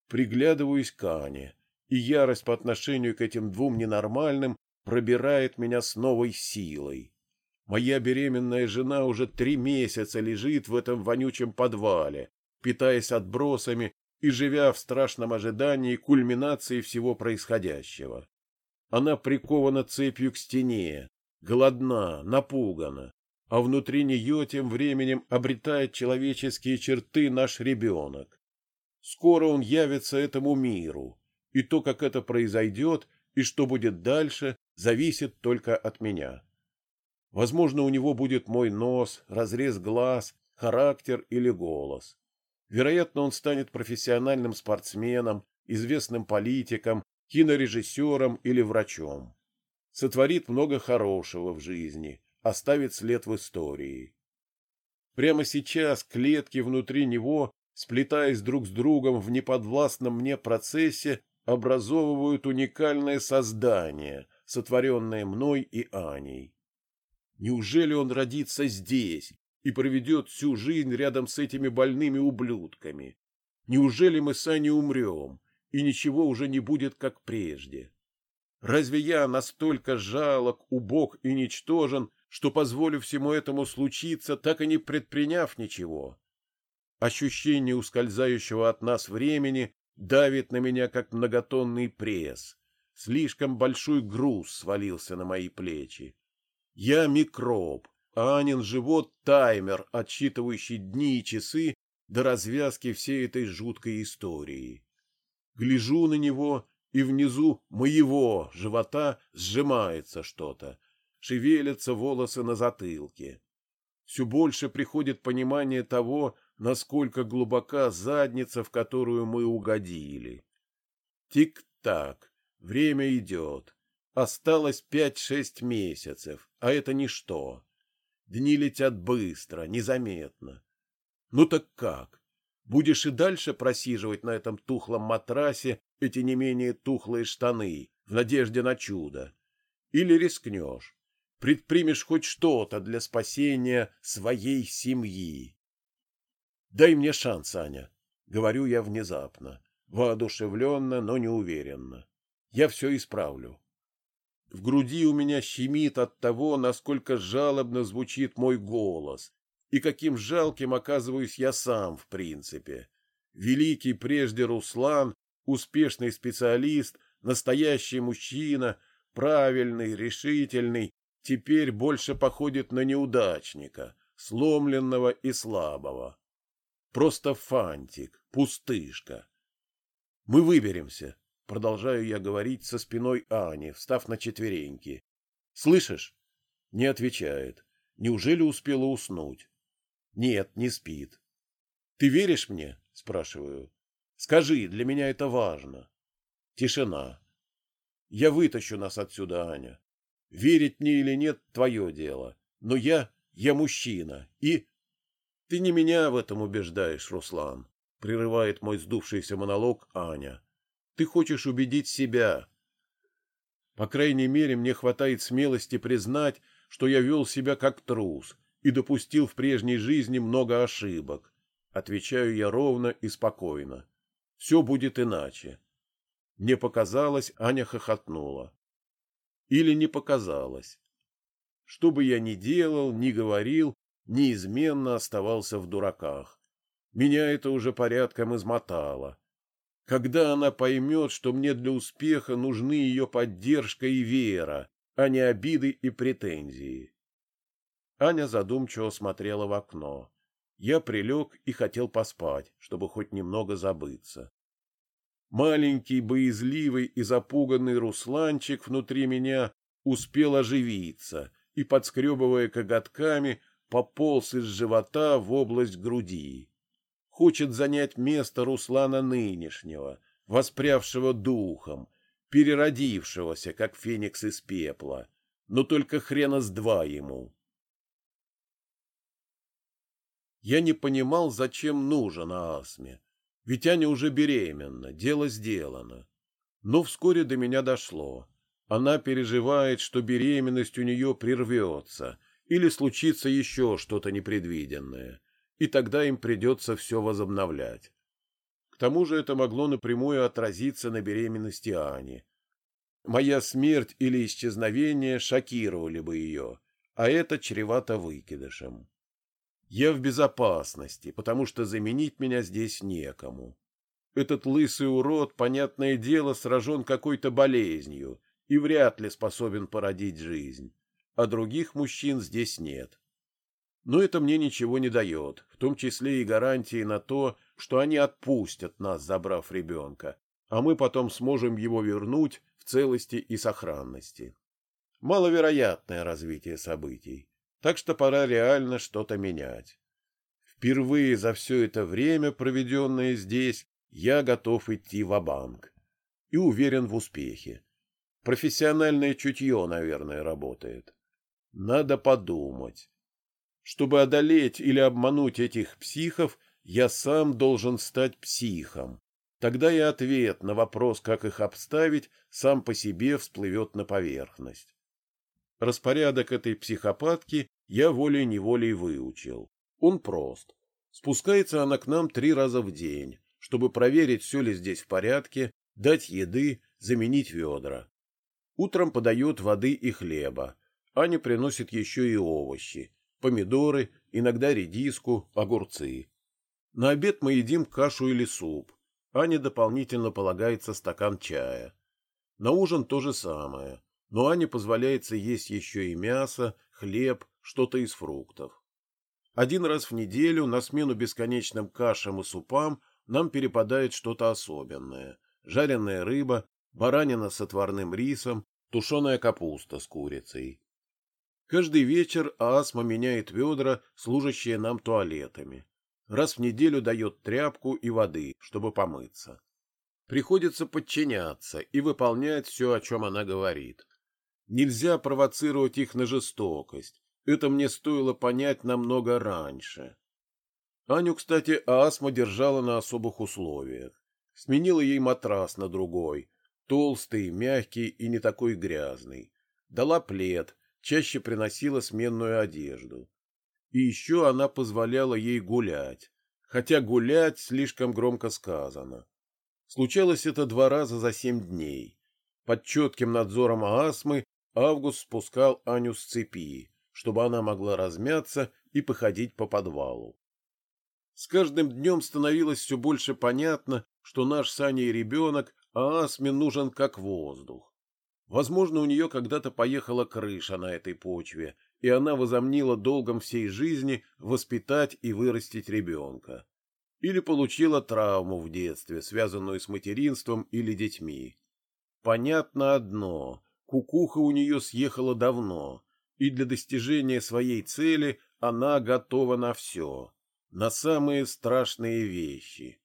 Приглядываюсь к Ане и ярость по отношению к этим двум ненормальным пробирает меня с новой силой. Моя беременная жена уже три месяца лежит в этом вонючем подвале, питаясь отбросами и живя в страшном ожидании кульминации всего происходящего. Она прикована цепью к стене, голодна, напугана, а внутри нее тем временем обретает человеческие черты наш ребенок. Скоро он явится этому миру, и то, как это произойдет, и что будет дальше, зависит только от меня. Возможно, у него будет мой нос, разрез глаз, характер или голос. Вероятно, он станет профессиональным спортсменом, известным политиком, кинорежиссером или врачом. Сотворит много хорошего в жизни, оставит след в истории. Прямо сейчас клетки внутри него, сплетаясь друг с другом в неподвластном мне процессе, образовывают уникальное создание, сотворенное мной и Аней. Неужели он родится здесь и проведет всю жизнь рядом с этими больными ублюдками? Неужели мы с Аней умрем, и ничего уже не будет, как прежде? Разве я настолько жалок, убог и ничтожен, что позволю всему этому случиться, так и не предприняв ничего? Ощущение ускользающего от нас времени давит на меня, как многотонный пресс. Слишком большой груз свалился на мои плечи. Я микроб, а Анин живот — таймер, отсчитывающий дни и часы до развязки всей этой жуткой истории. Гляжу на него, и внизу моего живота сжимается что-то, шевелятся волосы на затылке. Все больше приходит понимание того, насколько глубока задница, в которую мы угодили. Тик-так, время идет. Осталось пять-шесть месяцев, а это ничто. Дни летят быстро, незаметно. Ну так как? Будешь и дальше просиживать на этом тухлом матрасе эти не менее тухлые штаны в надежде на чудо? Или рискнешь? Предпримешь хоть что-то для спасения своей семьи? Дай мне шанс, Аня, говорю я внезапно. воодушевленно, но неуверенно. Я все исправлю. В груди у меня щемит от того, насколько жалобно звучит мой голос, и каким жалким оказываюсь я сам, в принципе. Великий прежде Руслан, успешный специалист, настоящий мужчина, правильный, решительный, теперь больше походит на неудачника, сломленного и слабого. Просто фантик, пустышка. Мы выберемся, продолжаю я говорить со спиной Ани, встав на четвереньки. Слышишь? Не отвечает. Неужели успела уснуть? Нет, не спит. Ты веришь мне? спрашиваю. Скажи, для меня это важно. Тишина. Я вытащу нас отсюда, Аня. Верить мне или нет твое дело, но я я мужчина и ты не меня в этом убеждаешь, Руслан, прерывает мой сдувшийся монолог Аня. Ты хочешь убедить себя. По крайней мере, мне хватает смелости признать, что я вел себя как трус и допустил в прежней жизни много ошибок. Отвечаю я ровно и спокойно. Все будет иначе. Мне показалось, Аня хохотнула. Или не показалось. Что бы я ни делал, ни говорил, неизменно оставался в дураках. Меня это уже порядком измотало. Когда она поймет, что мне для успеха нужны ее поддержка и вера, а не обиды и претензии? Аня задумчиво смотрела в окно. Я прилег и хотел поспать, чтобы хоть немного забыться. Маленький, боязливый и запуганный Русланчик внутри меня успел оживиться и, подскребывая коготками, пополз из живота в область груди. Хочет занять место Руслана нынешнего, воспрявшего духом, переродившегося, как феникс из пепла, но только хрена с два ему. Я не понимал, зачем нужен Асме, ведь Аня уже беременна, дело сделано. Но вскоре до меня дошло. Она переживает, что беременность у нее прервется или случится еще что-то непредвиденное, и тогда им придется все возобновлять. К тому же это могло напрямую отразиться на беременности Ани. Моя смерть или исчезновение шокировали бы ее, а это чревато выкидышем. Я в безопасности, потому что заменить меня здесь некому. Этот лысый урод, понятное дело, сражен какой-то болезнью и вряд ли способен породить жизнь, а других мужчин здесь нет. Но это мне ничего не дает, в том числе и гарантии на то, что они отпустят нас, забрав ребенка, а мы потом сможем его вернуть в целости и сохранности. Маловероятное развитие событий так что пора реально что-то менять. Впервые за все это время, проведенное здесь, я готов идти в банк и уверен в успехе. Профессиональное чутье, наверное, работает. Надо подумать. Чтобы одолеть или обмануть этих психов, я сам должен стать психом. Тогда и ответ на вопрос, как их обставить, сам по себе всплывет на поверхность. Распорядок этой психопатки я волей-неволей выучил. Он прост. Спускается она к нам три раза в день, чтобы проверить, все ли здесь в порядке, дать еды, заменить ведра. Утром подает воды и хлеба. Аня приносит еще и овощи, помидоры, иногда редиску, огурцы. На обед мы едим кашу или суп. Аня дополнительно полагается стакан чая. На ужин то же самое но Ане позволяется есть еще и мясо, хлеб, что-то из фруктов. Один раз в неделю на смену бесконечным кашам и супам нам перепадает что-то особенное. Жареная рыба, баранина с отварным рисом, тушеная капуста с курицей. Каждый вечер Асма меняет ведра, служащие нам туалетами. Раз в неделю дает тряпку и воды, чтобы помыться. Приходится подчиняться и выполнять все, о чем она говорит. Нельзя провоцировать их на жестокость. Это мне стоило понять намного раньше. Аню, кстати, астма держала на особых условиях. Сменила ей матрас на другой, толстый, мягкий и не такой грязный. Дала плед, чаще приносила сменную одежду. И еще она позволяла ей гулять, хотя гулять слишком громко сказано. Случалось это два раза за семь дней. Под четким надзором астмы Август спускал Аню с цепи, чтобы она могла размяться и походить по подвалу. С каждым днем становилось все больше понятно, что наш с Аней ребенок Асме нужен как воздух. Возможно, у нее когда-то поехала крыша на этой почве, и она возомнила долгом всей жизни воспитать и вырастить ребенка. Или получила травму в детстве, связанную с материнством или детьми. Понятно одно — кукуха у нее съехала давно, и для достижения своей цели она готова на все, на самые страшные вещи.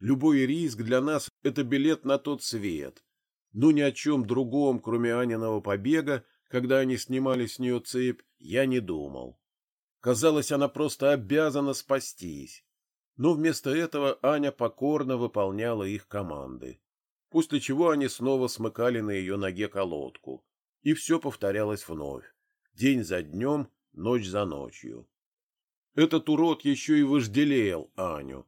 Любой риск для нас — это билет на тот свет. Но ни о чем другом, кроме Аниного побега, когда они снимали с нее цепь, я не думал. Казалось, она просто обязана спастись. Но вместо этого Аня покорно выполняла их команды. После чего они снова смыкали на ее ноге колодку. И все повторялось вновь. День за днем, ночь за ночью. Этот урод еще и вожделел Аню,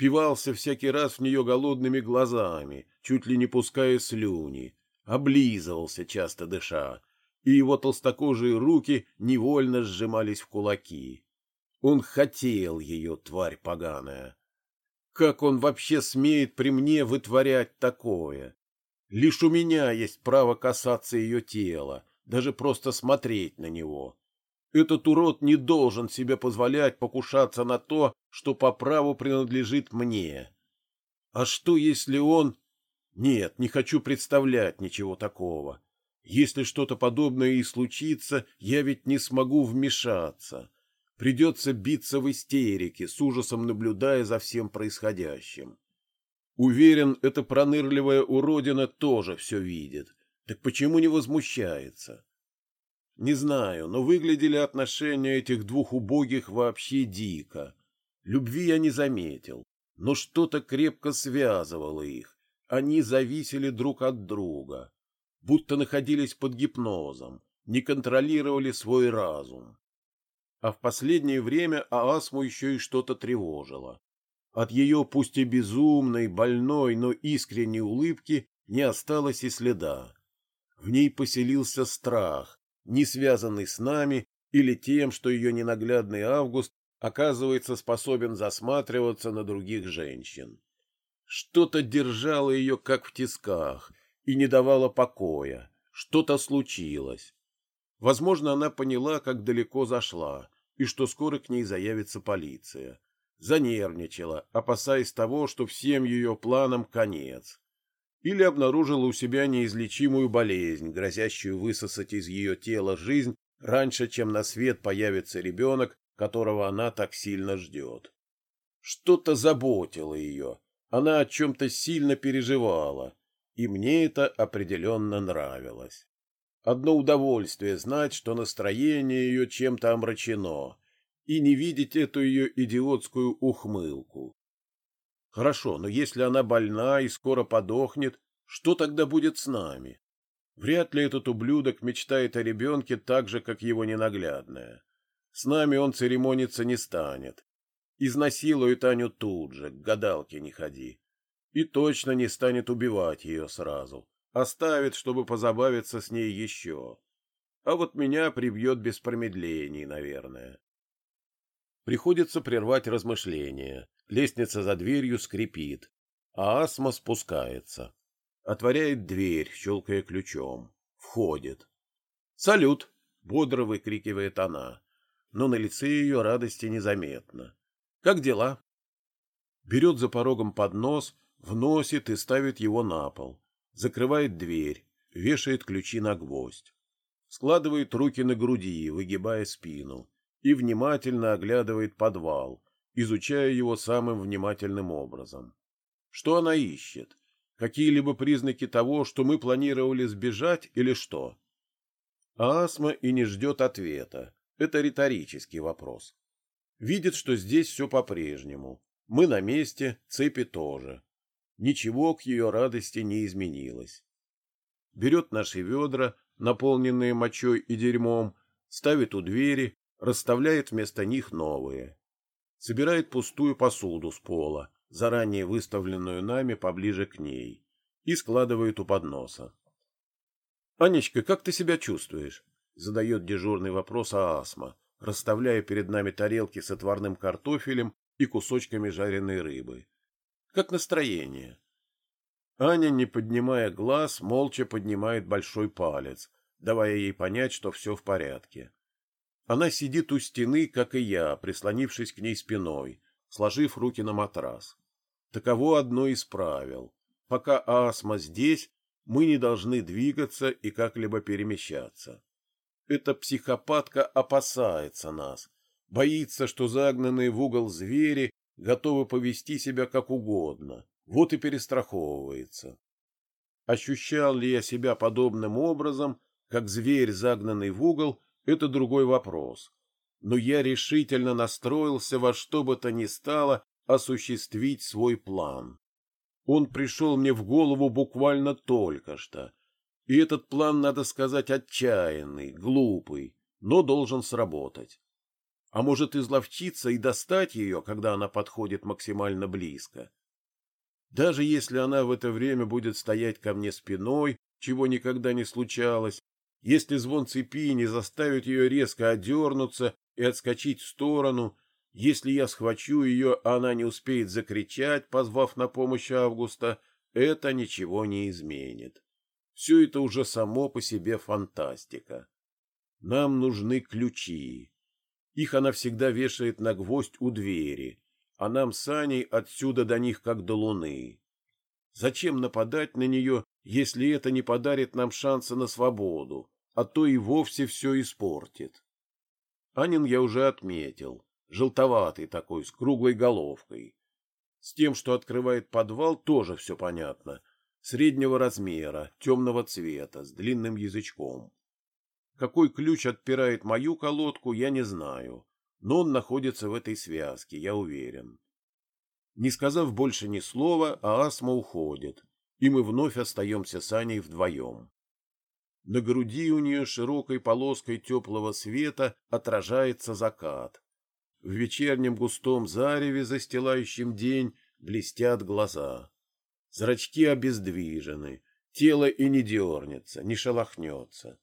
впивался всякий раз в нее голодными глазами, чуть ли не пуская слюни, облизывался, часто дыша, и его толстокожие руки невольно сжимались в кулаки. Он хотел ее, тварь поганая. Как он вообще смеет при мне вытворять такое? Лишь у меня есть право касаться ее тела, даже просто смотреть на него. Этот урод не должен себе позволять покушаться на то, что по праву принадлежит мне. А что, если он... Нет, не хочу представлять ничего такого. Если что-то подобное и случится, я ведь не смогу вмешаться. Придется биться в истерике, с ужасом наблюдая за всем происходящим. Уверен, эта пронырливая уродина тоже все видит. Так почему не возмущается? Не знаю, но выглядели отношения этих двух убогих вообще дико. Любви я не заметил, но что-то крепко связывало их. Они зависели друг от друга, будто находились под гипнозом, не контролировали свой разум. А в последнее время Аасму еще и что-то тревожило. От ее пусть и безумной, больной, но искренней улыбки не осталось и следа. В ней поселился страх, не связанный с нами или тем, что ее ненаглядный Август оказывается способен засматриваться на других женщин. Что-то держало ее как в тисках и не давало покоя, что-то случилось. Возможно, она поняла, как далеко зашла, и что скоро к ней заявится полиция. Занервничала, опасаясь того, что всем ее планам конец или обнаружила у себя неизлечимую болезнь, грозящую высосать из ее тела жизнь раньше, чем на свет появится ребенок, которого она так сильно ждет. Что-то заботило ее, она о чем-то сильно переживала, и мне это определенно нравилось. Одно удовольствие знать, что настроение ее чем-то омрачено, и не видеть эту ее идиотскую ухмылку. Хорошо, но если она больна и скоро подохнет, что тогда будет с нами? Вряд ли этот ублюдок мечтает о ребенке так же, как его ненаглядная. С нами он церемониться не станет. Изнасилует Аню тут же, к гадалке не ходи. И точно не станет убивать ее сразу. Оставит, чтобы позабавиться с ней еще. А вот меня прибьет без промедлений, наверное. Приходится прервать размышления. Лестница за дверью скрипит, а Асма спускается. Отворяет дверь, щелкая ключом. Входит. «Салют!» — бодро выкрикивает она. Но на лице ее радости незаметно. «Как дела?» Берет за порогом поднос, вносит и ставит его на пол. Закрывает дверь, вешает ключи на гвоздь. Складывает руки на груди, выгибая спину, и внимательно оглядывает подвал, изучая его самым внимательным образом. Что она ищет? Какие-либо признаки того, что мы планировали сбежать или что? А Асма и не ждет ответа. Это риторический вопрос. Видит, что здесь все по-прежнему. Мы на месте, цепи тоже. Ничего к ее радости не изменилось. Берет наши ведра, наполненные мочой и дерьмом, ставит у двери, расставляет вместо них новые собирает пустую посуду с пола, заранее выставленную нами поближе к ней, и складывает у подноса. «Анечка, как ты себя чувствуешь?» — задает дежурный вопрос Аасма, расставляя перед нами тарелки с отварным картофелем и кусочками жареной рыбы. «Как настроение?» Аня, не поднимая глаз, молча поднимает большой палец, давая ей понять, что все в порядке. Она сидит у стены, как и я, прислонившись к ней спиной, сложив руки на матрас. Таково одно из правил. Пока астма здесь, мы не должны двигаться и как-либо перемещаться. Эта психопатка опасается нас, боится, что загнанные в угол звери готовы повести себя как угодно, вот и перестраховывается. Ощущал ли я себя подобным образом, как зверь, загнанный в угол, это другой вопрос. Но я решительно настроился во что бы то ни стало осуществить свой план. Он пришел мне в голову буквально только что. И этот план, надо сказать, отчаянный, глупый, но должен сработать. А может изловчиться и достать ее, когда она подходит максимально близко. Даже если она в это время будет стоять ко мне спиной, чего никогда не случалось, если звон цепи не заставит ее резко одернуться и отскочить в сторону, если я схвачу ее, а она не успеет закричать, позвав на помощь Августа, это ничего не изменит. Все это уже само по себе фантастика. Нам нужны ключи. Их она всегда вешает на гвоздь у двери, а нам с Аней отсюда до них как до луны. Зачем нападать на нее, если это не подарит нам шанса на свободу, а то и вовсе все испортит? Анин я уже отметил, желтоватый такой, с круглой головкой. С тем, что открывает подвал, тоже все понятно. Среднего размера, темного цвета, с длинным язычком. Какой ключ отпирает мою колодку, я не знаю но он находится в этой связке, я уверен. Не сказав больше ни слова, Аасма уходит, и мы вновь остаемся с Аней вдвоем. На груди у нее широкой полоской теплого света отражается закат. В вечернем густом зареве, застилающем день, блестят глаза. Зрачки обездвижены, тело и не дернется, не шелохнется.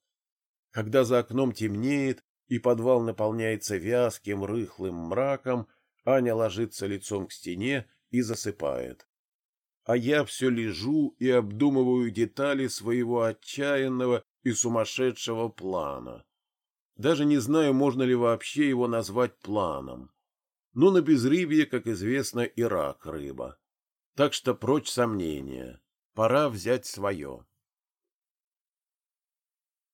Когда за окном темнеет, и подвал наполняется вязким рыхлым мраком, Аня ложится лицом к стене и засыпает. А я все лежу и обдумываю детали своего отчаянного и сумасшедшего плана. Даже не знаю, можно ли вообще его назвать планом. Но на безрыбье, как известно, и рак рыба. Так что прочь сомнения. Пора взять свое.